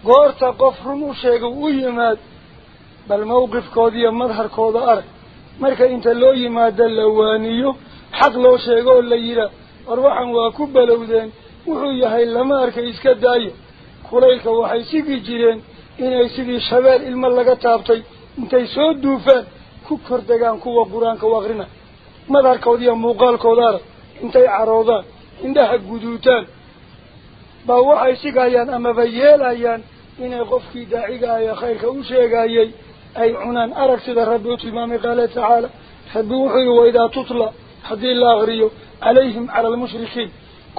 Goorta qof run u sheega u yimaad bal mawqifkooda iyo madharkooda arag marka inta loo yimaado la waaniyo xaq loo sheego oo la yidhaah war waxaan waa ku balowdeen wuxuu yahay lama arkay iska daayo kulaylka waxay sigi jireen inay sidii shabeel ilmo laga taabtay intay soo duufaan ku kordegaan kuwa qur-aanka u akrina madharkooda iyo muuqaalkooda baa waxay sigayaan amaba yeelayaan inay qofkii daaciga ah ee khayrka u sheegayay ay cunaan arag sida rabbi u tilmaamay qaala tacaala rabbi wuxuu yihi waidaa tutla haddii la akriyo calayhim cala almushrikiin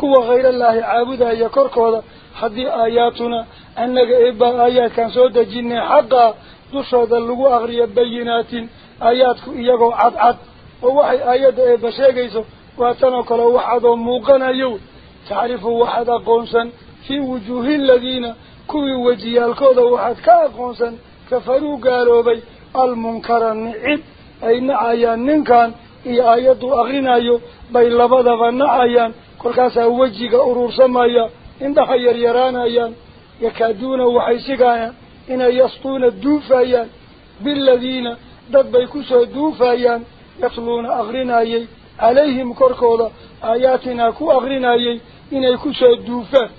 kuwa hayrallaahi caabudaya korkooda haddii aayaatuna annaga eebbaa aayaadkaan soo dejinay xaqaa dushooda lagu akriyo bayinaatin aayaadku iyagoo cadcad oo waxay aayadda eebba sheegayso waa tanoo kale wax adoo muuqanayo tacrifu waxaad aqoonsan fii wujuuhi aladiina kuwii wejiyaalkooda waxaad ka aqoonsan kafaruu gaaloobay almunkara nicib ay nacayaan ninkan iyo aayadduu akrinayo bay labadaba nacayaan kolkaasaa wejiga uruursamaya indhaha yaryaraanayaan yakaaduuna waxay sigayaan inay yastuuna duufayaan biladiina dad bay kusoo duufayaan yatluuna akrinayay inay kusoo duufaan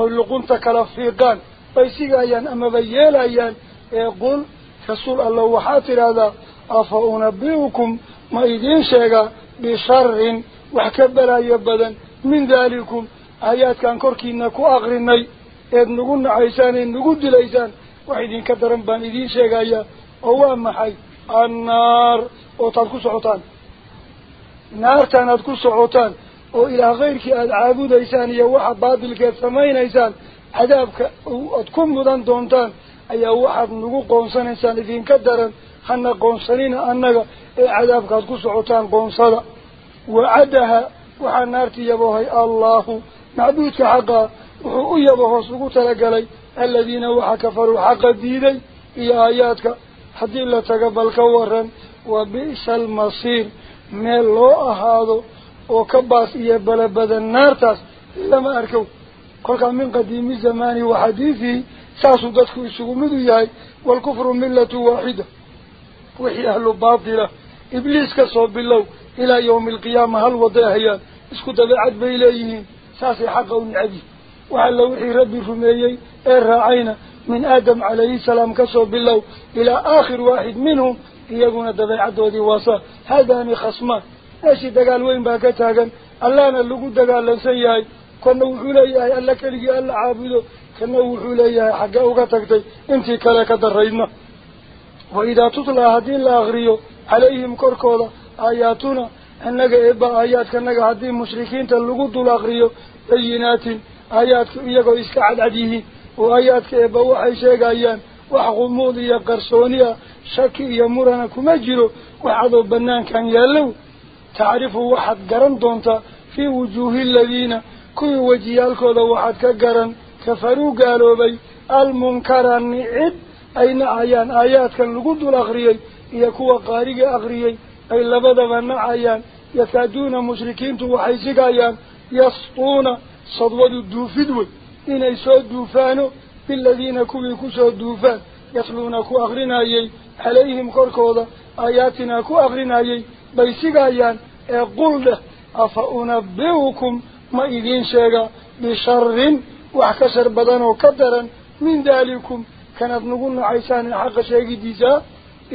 oy luqunta kala fiiqaan bay sigayaan amaba yeelayaan ee qul rasuul allah waxaad tidhaahdaa afa unabi'ukum ma idiin sheegaa bisharin wax ka balaayo badan min daalikum aayaadkan korkiina ku akrinay eed nagu nacaysaan eed nagu dilaysaan wax idinka daran baan idiin sheegayaa oo waa maxay annaar ootaad ku socotaan kayrkii aada caabudaysaan iyo waxa baatilkeed samaynaysaan cadaabka aad ku mudan doontaan ayaa waxaad nagu qoonsanaysaan idinka daran hana qoonsanina annaga ee cadaabkaad ku socotaan qoonsada wacadaha waxaa naartii yabohay allahu macbuudka xaqa wuxuu u yabo hoos ugu talagalay aladiina waxa kafaruu xaqa diiday iyo aayaadka haddii la taga bal ka waran wa bi'sa almasiir ميل لو أهادو وكباس إيا بلبدا نارتاس لما أركو قولك من قديم الزمان وحديثي ساسو داتكو يسوميدو ياي والكفر ملة واحدة وحي أهل باطلة إبليس كصوب الله إلى يوم القيامة هل وضيهيا اسكو تبعد بيليه ساسي حقه ونعبي وعلى وحي ربي فميي إرها عينا من آدم عليه السلام كصوب الله إلى آخر واحد منهم dabeecaddoodii waasa haadaani khasmaan meeshii dagaal weyn baa ka taagan allahna lagu dagaalansan yahay kana wuxuu leeyahay alla keligii alla caabudo kana wuxuu leeyahay xaggee uga tagtay intii kale ka daraydna waidaa tutlaa haddii la akriyo calayhim korkooda aayaatuna annaga eebba aayaadkanaga haddii mushrikiinta lagu dul akriyo bayinaatin aayaadku iyagoo iska cadcad yihiin oo aayaadka eebba waxay sheegayaan وحقمود يا قرصونيا شك يا مرنا كما جرو وعدو بنان كان يالو. تعرفوا واحد قرن دونتا في وجوه الذين. كل وجيالك هذا واحد كقرن. كفروا قالوا بي المنكر النعيد أين عيان آيات كان لقود الأغريي. يكوى قارق أغريي. أي لبدا بنا عيان يكادون مشركين توحيزك عيان يسطون صدود الدوفدوي. إن يسود دوفانو. Calayhim korkooda aayaatinaa ku akrinayey bay sigayaan ee qul dheh afa unabi'ukum ma idiin sheega bisharin wax ka shar badan oo ka daran min daalikum kanaad nagu nacaysaan ee xaqa sheegidiisa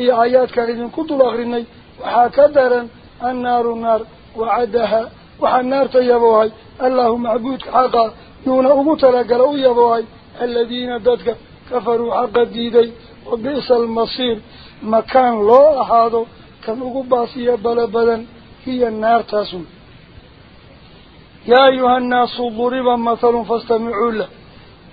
iyo aayaadkaan idinku dul akrinay waxaa ka daran annaaru naar wacadaha waxaa naarta yaboohay allahu macbuudka xaqa yuuna ugu talagala u yaboohay الذين ددك كفروا حق ديدي وبيس المصير. مكان لو أحادو كنوغ باسية بلا بلا هي النار تاسم يا أيها الناس ضربا مثل فاستمعوا له.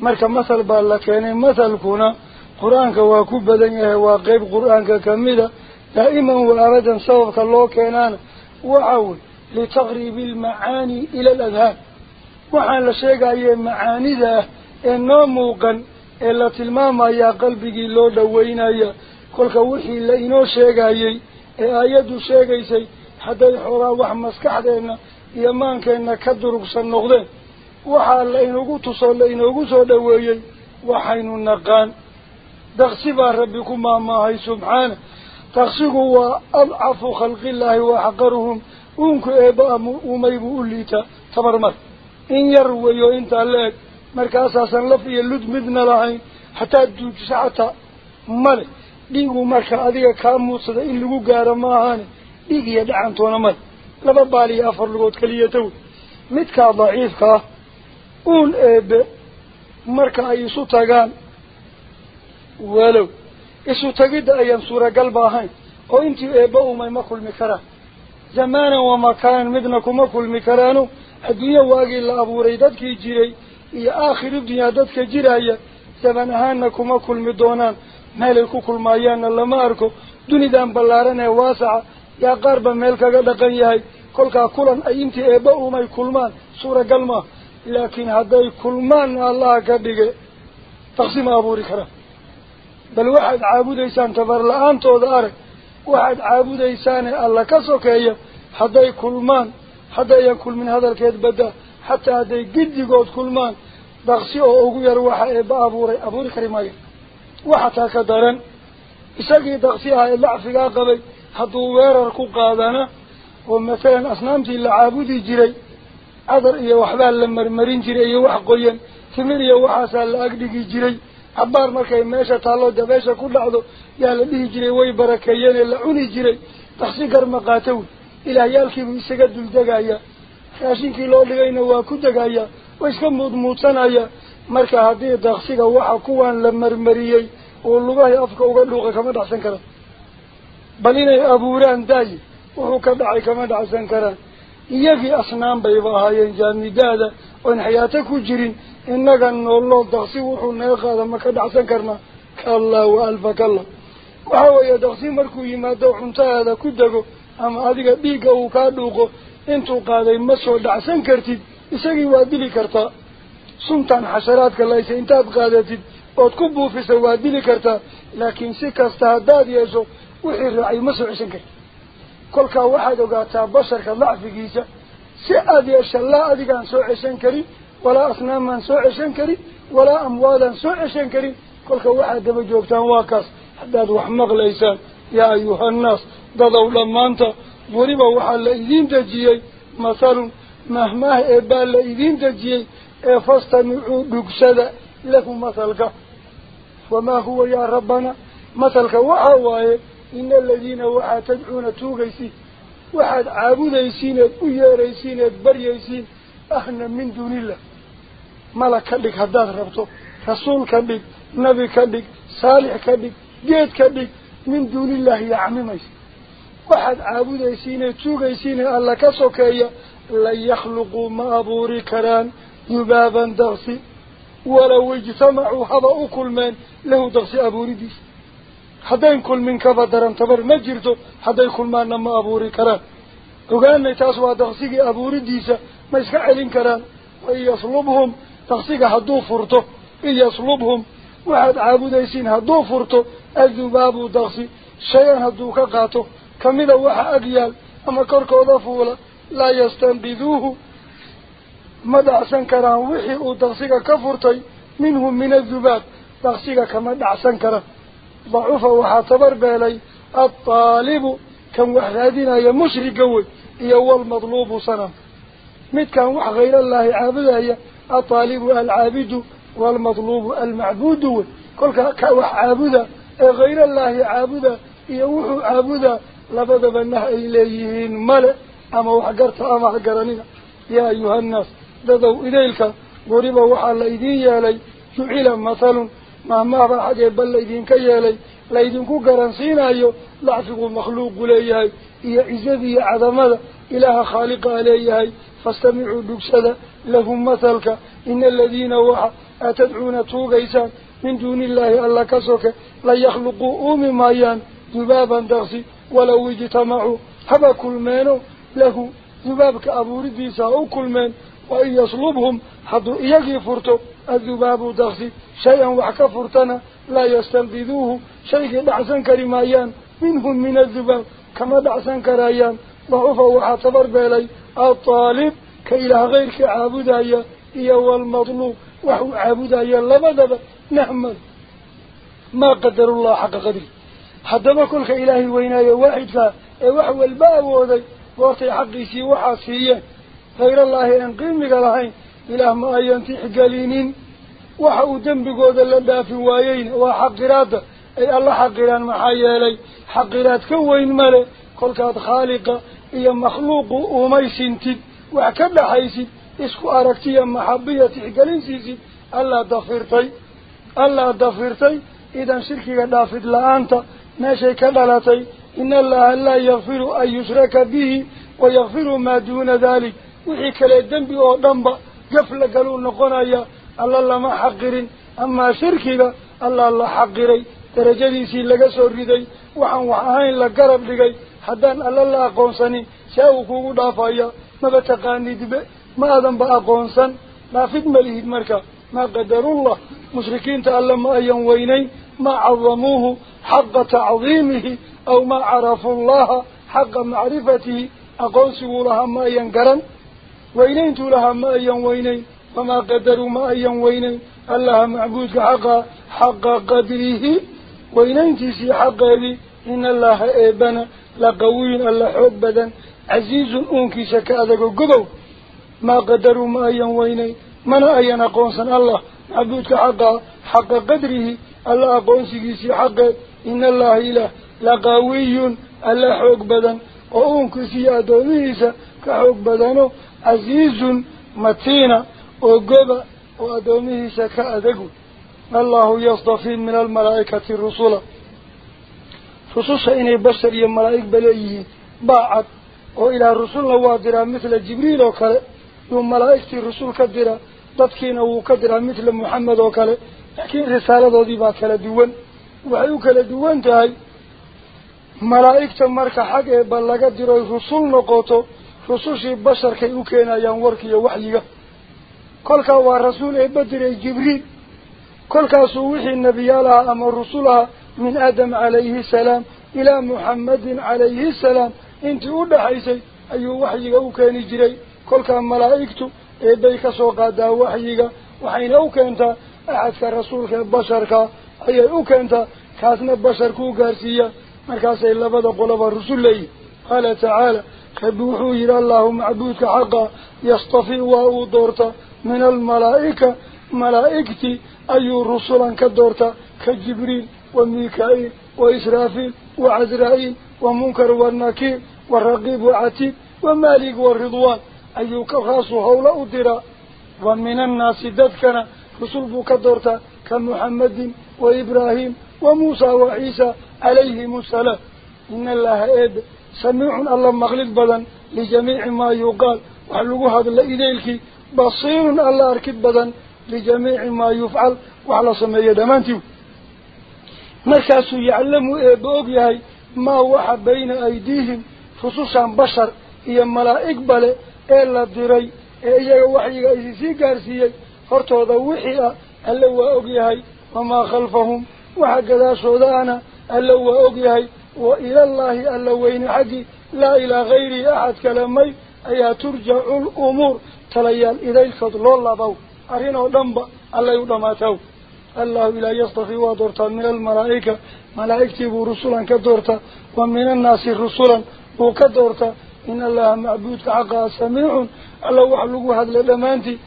مالك مثل بالك يعني مثل كنا. قرآن وكوبة دنيه وقيب قرآنك كاملة دائما وأردا سوف الله كينان وعول لتغريب المعاني إلى الأذهان. وحال شيء أي معاني ذا. Ee noo muuqan ee la tilmaamayaa qalbigii loo dhaweynaya kolka wixii la inoo sheegayey ee aayaddu sheegaysay hadday xoogaa wax maskaxdeenna iyo maankeenna ka durugsan noqdeen. Waxaa la inugu tusoo la inoogu soo dhaweeyey waxaynu naqaan. Daqsi baa rabbi ku maamaahay subxaana. Daqsigu waa adcafu khalqillaahi wa axqaruhum uunku eebba umay buu u liitaa tabarmar. In yar weyo intaa la eg dhiigu marka adiga kaa muudsada in lagu gaaro ma ahaane dhiig iyo dhacantoona male laba baal iyo afar lugood keliya tawy midkaa daciifka ah uun eebe marka ay isu tagaan walow isu tagidda ayaan suuragalba ahayn oo intii eebba umay ma kulmi karaan zamaanan wa makaanan midna kuma kulmi karaano adduunye waagii la abuuray dadkii jiray iyo aakhiru dunyaa dadka jiraya zaman ahaanna kuma kulmi doonaan meelay ku kulmaayaanna lama arko dunidan ballaaran ee waasaca yaa qaarba meel kaga dhaqan yahay kolkaa kulan ay intii eebba umay kulmaan suuragal maaha laakiin hadday kulmaanna allaha ka dhige taksi ma abuuri karaan bal waxaad caabudaysaan tabar la-aantooda arag waxaad caabudaysaane alla ka sokeeya hadday kulmaan haddayan kulmin hadalkeed badda ugu yar waxa eebba abuuray abuuri kari maayo waxa taa ka daran isagii daqsi aha ee lacfigaa qabay hadduu weerar ku qaadana oo mathalan asnaamtii la caabudi jiray cadar iyo waxbaa la marmarin jiray iyo wax qoyan timir iyo waxaasaa la agdhigi jiray cabaar markay meesha taallo dabeesha ku dhacdo yaa la dhihi jiray way barakeeyeenee la cuni jiray daqsi garma qaata wey ilaahyaalkiibuu isaga duldegayaa raashinkii loo dhigayna waa ku degayaa way iska muudmuudsanaya marka haddii daqsiga waxa kuwaan la marmariyey uu lugahay afka uga dhuuqay kama dhacsan karaan bal inay abuuraan daayi wuxuu ka dhacay kama dhacsan karaan iyagii asnaan bayba ahaayeen jaamidaada oon xayaato ku jirin innaga nooloo daqsi wuxuu naga qaada ma ka dhacsan karnaa kallaa wa alfa kalla waxa weeye daqsi markuu yimaado cuntahaada ku dego ama adiga dhiigga uu kaa dhuuqo انتو قادين مسوا دعسان كرتيد اساقي وادلي كرتا سنتان حشرات كاللايس انتاب قادتيد أو تكبو في سوا وادلي كرتا لكن سيكاستها داد يزو وحير رعي مسوا عشان كرتيد كل كان واحد وقاتا بشر كاللعفي جيسا سيئة دي اشلاء لا كان سوا عشان كري ولا اصناما سوا عشان كري ولا اموالا سوا عشان كري كل كان واحد دمجوكتان واكاس حداد وحمق ليسان يا ايها الناس ضدوا لما أنتوا la idiin dejiyey ee fastamicuu dhugsada lahu mathalka wamaa huwa yaa rabbana mathalka waxaa waaye ina aladiina waxaad tadcuuna tuugaysiin waxaad caabudaysiin eed u yeeraysiin eed baryaysiin ahna min duunillah malag ka dhig haddaad rabto rasuul ka dhig nabi ka dhig saalix ka dhig geed ka dhig min duunillahi yacmimaysa waxaad caabudaysiinee tuugaysiinee alla ka sokeeya lan yakhluquu ma abuuri karaan dubaaban daqsi walow ijtamacuu haba u kulmeen lahu daqsi abuuridiisa haddayn kulmin kaba daran tabar ma jirto hadday kulmaanna ma abuuri karaan ogaanay taas waa daqsigii abuuridiisa ma iska celin karaan wain yaslubhum daqsiga hadduu furto in yaslubhum waxaad caabudaysiin hadduu furto adubaabu daqsi shay-an hadduu ka qaato كمذا وحا أجيال أما كركو ضفولا لا يستنبذوه مدع سنكرا وحيئو تغسيق كفرتي منهم من الذباب تغسيق كمدع سنكرا ضعف وحا تبربالي الطالب كم وحذادنا يا مشري قوي يوال مضلوب صنم مد كان وح غير الله عابدايا الطالب العابد والمطلوب المعبود كل كوح عابدا غير الله عابدا يوح عابدا nah ay leeyihiin male أما وحقرت أما حقرننا يا أيها الناس ددوا إليك. ضربا وحال إذين يالي جعل مثل ما ما بحق بل إذين كيالي لا إذين كو قرنسين أيو لعفق مخلوق ليهي. إيا عزذي عظمة إله خالق عليهي فاستمعوا دكسدا لهم مثلك. إن الذين وحا أتدعون توقيسان من دون الله ألا كسوك. لا يخلقوا أومي مايان. ذبابا ولو اجتمعوا هبا كل مانو له ذبابك أبو رديسا أو كل مان وإن يصلبهم حدو إيقي فرتو الذباب دغسي شيئا وحكا فرتنا لا يستنفذوه شيء دعسا كرمايان منهم من الذباب كما دعسا كرايان ضعفا وحاتبر بيلي الطالب كإله غيرك عابدايا إيا والمطلوب وحو عابدايا لبدب نحمل ما قدر الله حق قدره. Haddaba kolka ilaahay weynaayo waaxidkaa ee wax walba awooday goortay xaqiisii waxaa siiyeen hayrallaahi aan qiimiga lahayn ilaah ma ayan tixgelinin waxa uu dembigooda la dhaafin waayeyna waa xaqiraadda ay alla xaqiraan maxaa yeelay xaqiraad ka weyn male kolkaad khaaliqa iyo makhluuqu umaysintid wax ka dhaxaysid isku aragtiya maxabiya tixgelin siisid allaa dafirtay allaa dafirtay idan shirkiga dhaafid la-aanta ماشي كدلتي إن الله لا يغفر أن يشرك به ويغفر ما دون ذلك. وحي كلا الدنب ودنب قفل قالوا نقنايا الله لما حقرين. أما شركك الله الله حقري. درجة سي لغا سوريدي وحن وحاين لقرب لغي حدان الله الله أقونساني ساوكو دافايا ما بتقاني دبي ما أذن بأقونسان ما فيد مليهد مركا. ما قدر الله. مشركين تألم أيام ويني ما عظموه حق تعظيمه أو ما عرفوا الله حق معرفته. أقنسوا لها ما ينقرن وينينتوا لها ما ينوينين وما قدروا ما ينوينين الله معبود حق حق قدره. وينينتي حق ذي إن الله إيبنا لقوين الله حبدا عزيز أنكي سكادك قدو ما قدروا ما ينوينين من أين قنصا الله؟ معبودك حق حق قدره. الله قنصي حق إن الله إله لقوي ألا حق بدن وأنكسي أدوميسا كحق بدنه عزيز متين وقبى وأدوميسا كأدقو الله يصطفي من الملائكة الرسول خصوصا إني بشر يملائك بليه باعت وإلى الرسول نوادرا مثل جبريل وكاله يوم ملائكة الرسول كدرا ka diraa mithla moxamed oo kale. Kala duwan tahay malaa'igta marka xag eeba laga diroy rusul noqoto rusushii basharkay u keenayaan warkiiyo waxyiga kolkaa waa rasuul eeba diray jibriil kolkaasuu wixii nebiyaalaha ama rusulaha min aadam calayhi salaam ilaa muxamadin calayhi salaam intii u dhaxaysay ayuu waxyiga u keeni jiray kolkaa malaa'igtu eebbay ka soo qaadaa waxyiga waxayna u keentaa أعدك رسولك بشرك. أي أوك أنت كاسنا بشرك وقارسية مركاس إلا بدا قلب الرسول لي. قال تعالى خبوحوا إلى الله معبودك حقا. يصطفي وهو دورت من الملائكة. ملائكتي أي رسولا كدورت كجبريل وميكائيل وإسرافيل وعزرائيل ومنكر والنكير والرقيب وعتيب ومالك والرضوان. أيوك خاص هؤلاء الدراء؟ ومن الناس ددكنا buu ka doortaa ka muxamadin wa ibraahim wa muusa wa ciisa calayhim asalaam ina allaha eebe samiicun alla maqlid badan lijamiici maa yuqaal wax lagu hadla ideylkii basiirun alla arkid badan lijamiici maa yufcal wax la sameeya dhammaantii markaasuu yaclamu eebe og yahay maa waxa bayna aydiihim rusushan bashar هرتوضا وحيا اللوا أبيهاي وما خلفهم وحق ذا شودانا اللوا أبيهاي وإلى الله اللوين حقي لا إلى غيري أحد كلامي أي ترجع الأمور تليال إذا الفضل الله بو أرينا دمبا الله يدماتو الله لا يصطفي ودرتا من الملائكة ملائكتي برسولا كدرتا ومن الناس رسولا وكدرتا إن الله معبود عقا سميع الله وحلقوا هذا لدمانتي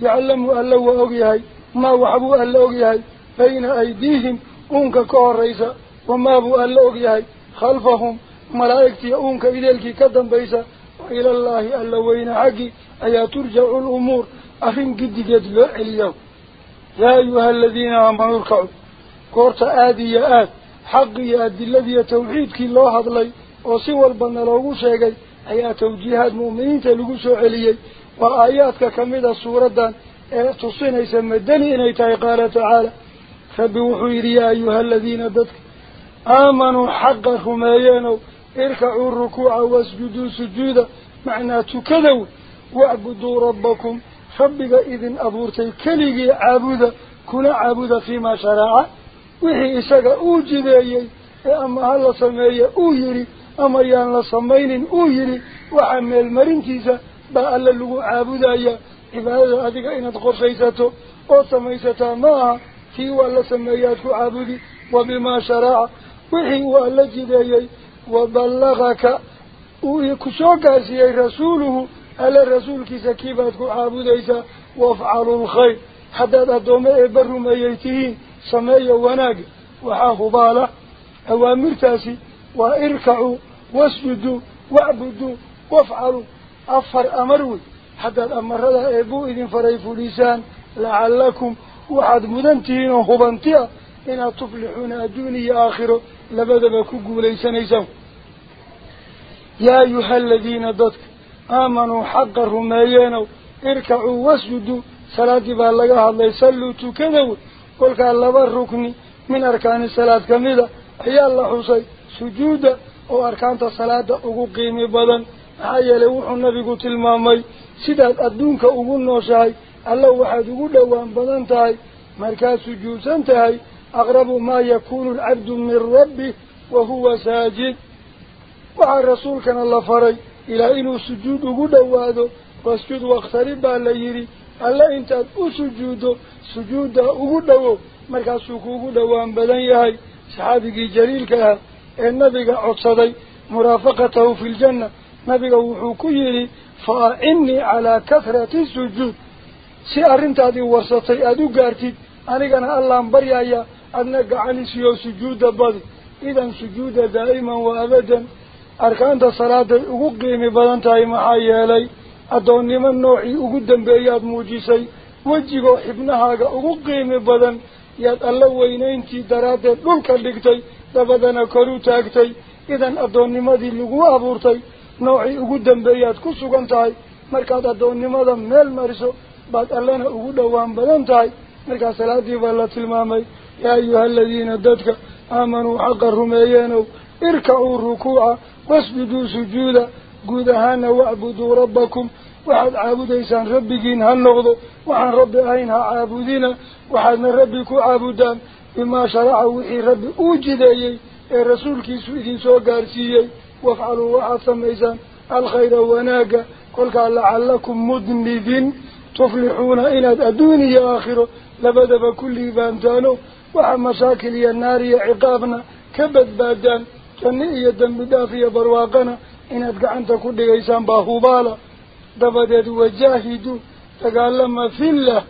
yaclamu alla waa og yahay maa waxbuu alla og yahay bayna aydiihim uunka ka horaysa wamaa buu alla og yahay khalfahum ملائكتي أونك إذلك كدن بيسا وإلى الله ألا وين حقي أيا ترجع الأمور؟ أخين قد قد له اليوم. يا أيها الذين آمنوا اركعوا. كورت آدي يا آد. حقي آدي الذي توحيدك الله هذلي وسوى البنا لوغو أيا توجيهات مؤمنين تلغو سوعليي وآياتك كميدة دان تصين يسمى الدني إنيتاي قال تعالى فبوحوا يا أيها الذين ددك آمنوا حقكم أيانوا اركعوا الركوع واسجدوا سجودا معنى تكذوا واعبدوا ربكم ربك إذن أبورتي كليجي عابدا كنا أما يان لسمين أويري وحمل مرنكيسا بألا لغو عابدا عبادة أدك إن تقرشيسته أو سميستا معها في ولا سمياتك عابدي وبما شرع وحي ولا جدي وبلغك ويكسوك سي رسوله على رسول كيسا كيباتك عابديسا وافعلوا الخير. حتى أدومي إبروا ميتهين سمي وناق وحاه بالا أوامر تاسي. وإركعوا واسجدوا واعبدوا وافعلوا. أفر أمروي حتى أمر هذا إبو إذن فريفوا لسان. لعلكم وحد مدنتين وخبنتين إن تفلحون أدوني آخر لبدا بكوكو ليس نيسو يا أيها الذين ضدك آمنوا حق الرميين. اركعوا واسجدوا. صلاة بالله الله يسلوا تكذوا قل لبا الركن من أركان الصلاة كميدة. أي الله حسي سجودا وأركان الصلاة أقو قيمي بدن حيا لوح النبي قلت المامي سيدات أدونك أقو النوشاي الله واحد أقو دوان بدن تاي مركز سجوسا تاي أغرب ما يكون العبد من ربه وهو ساجد وعن رسول كان الله فري إلى إنه سجود وقد واسجد واقترب على يري ألا انت أسجود سجود وقد مركزك وقد وان بدن يهي صحابي النبي عصدي مرافقته في الجنة نبي وحكيري فإني على كثرة السجود سيارنت هذه ورصتي أدو قارتي أني قانا الله مبريا أنك عني سيو سجود بادي إذا سجود دائما وأبدا أركان تصلاة أقيمي بلانتاي محايا لي أدوني من نوعي أقود بأياد موجيسي وجيغو ابنهاك أقيمي بلان ياد الله وينين تي درادة لنك اللي قتي kor u taagtay idan addoonnimadii lagu abuurtay noocii ugu dambeeyaad ku sugan tahay markaad addoonnimada meel mariso بعد ألنا أقول وان بدنتاي مركا صلاتي فالله تلمامي يا أيها الذين ددك آمنوا حق الرميين اركعوا الركوع واسجدوا سجودا قودهانا واعبدوا ربكم وحد عابد إيسان ربكين هالنغضو وحن رب أينها عابدين بما شرع وحي رب أوجدي الرسول كيسو إذن سو قارسيي وافعلوا وحد سميسان الخير وناقا قل قال لعلكم مدنذين تفلحون إلى الدنيا آخره لبدب كل بانتانو وحا مشاكل النار عقابنا. كبد بادان جنئية دنبدافية برواقنا. إن أدقعنت كل إيسان باهوبالا. دبدد وجاهدوا تقالما في الله.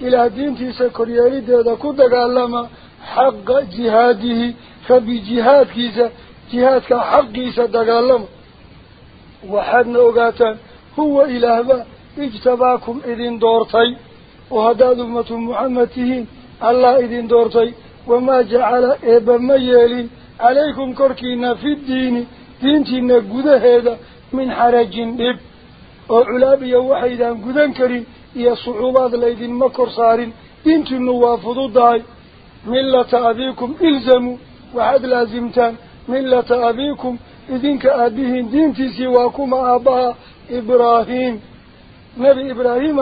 إلى دين تيسا يريد هذا كو تقالما حق جهاده فبجهاد كيسا جهادك حق كيسا تقالما وحدنا أقاتا هو إله اجتباكم إذن دورتي وهداد أمة محمدين الله إذن دورتي وما جعل إبا ميالين عليكم كركينا في الدين دينتنا قده هذا من حرج إب. وعلابي وحيدا قدن كريم هي صعوبات ليدين مكر صارين ملة أبيكم إلزموا. وحد لازمتان ملة أبيكم. إذن كأبيهن دينتي سواكم أباها إبراهيم. نبي إبراهيم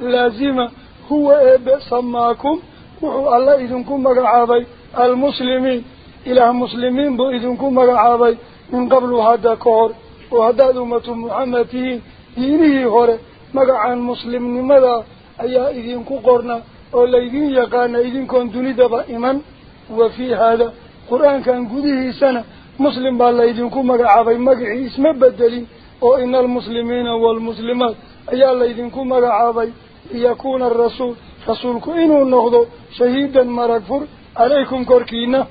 لازم. هو إب سماكم. وهو الله إذنكم مقعابي. المسلمين. إله المسلمين بو إذنكم مقعابي. من قبل هذا كور وهذا أمة محمدين دينه هور مقعان مسلم. لماذا أي إذنكم قرنا. إذن يقان إذنكم دوني دبا إيمان وفي هذا قرآن كان قده سنة مسلم بالله إذنكم مقعابي مقعي اسم بدلين وإن المسلمين والمسلمات ayaa laydinku magacaabay liyakuuna arasuul rasuulku inuu noqdo shahiidan marag fur calaykum korkiina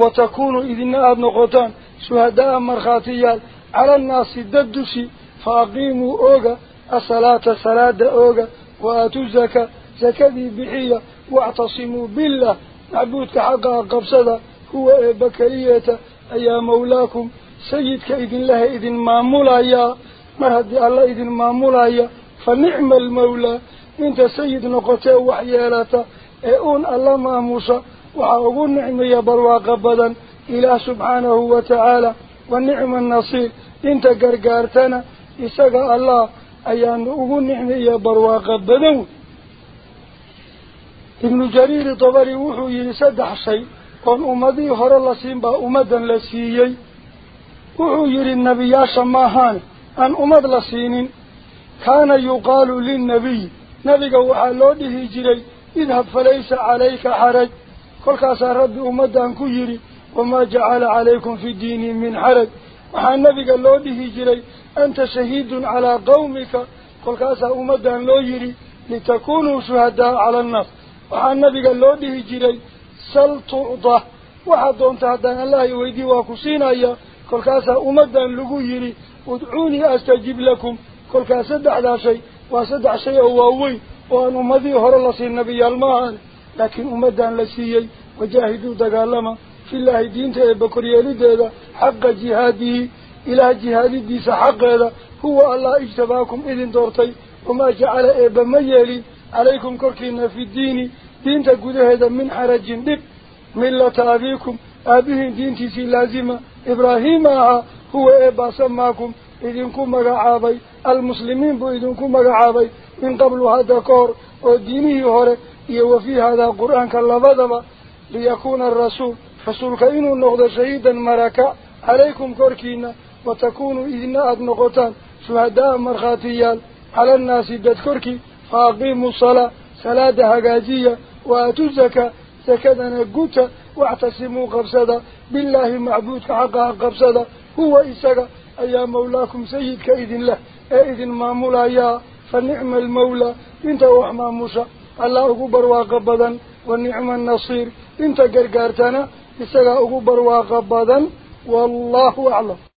wa takuunuu idina aada noqotaan شهداء مرخاتيال على الناس ددشي فأقيموا أوغا الصلاة صلاة أوغا وآتوا الزكاة زكاة بحية واعتصموا بالله. معبودك حقا قبصدا هو بكرية. أيا مولاكم. سيدك إذن الله إذن مامولا مرهد الله إذن مامولا فنعم المولى. أنت سيد نقطة وحيالة. اون الله وعقول نعم يا برواق بدا إله سبحانه وتعالى. والنعم النصير. أنت قرقارتنا إساق الله. أيان أقول نعم يا ابن جرير طبري وحو يسدح شيء قال أمدي هر الله سينبا أمدا لسيي وحو يري النبي ماهان أن أمد لسينين كان يقال للنبي نبي وحالو به جري اذهب فليس عليك حرج كل كاسا رب أمدا كيري وما جعل عليكم في الدين من حرج وحال نبي قال له به جري أنت شهيد على قومك كل كاسا أمدا لو يري لتكونوا شهداء على وحال وحان نبي قال له دي جيري سل تعضى وحاد وانت هدان الله ويدي واكسين ايا كل كاسا امدا لقو يري ودعوني استجيب لكم كل كاسا دعنا شيء واسدع شيء هو اواوي وان امدي هر الله سي النبي المال لكن امدا لسيي وجاهدوا دقالما في الله دين بكري يريد حق جهاده إلى جهاد ديس حق هذا هو الله اجتباكم اذن دورتي وما جعل ابا ميالي calaykum korkiina fi ddiini diinta gudaheeda min xarajin dhib ملة أبيكم. أبيهم دينتي لازمة. إبراهيم هو إبا سماكم. إذنكم مقعابي المسلمين بو إذنكم مقعابي من قبل هذا كور. ودينه هوري وفي هذا القرآن كاللبضب ليكون الرسول. رسول كإنه النغض شهيدا مركا. عليكم كوركينا وتكونوا إذن أدنقطان شهداء فأقيموا الصلاة صلاة هقاجية وأتوا الزكاة سكدنا قوتا واعتصموا قبصدا بالله معبودك حقها قبصدا هو إساق أيا مولاكم سيدك إذن له إذن مامولا يا فنعم المولى إنت وحما موسى. الله أكبر واقبضا ونعم النصير. إنت قرقارتنا إساق أكبر واقبضا والله أعلم.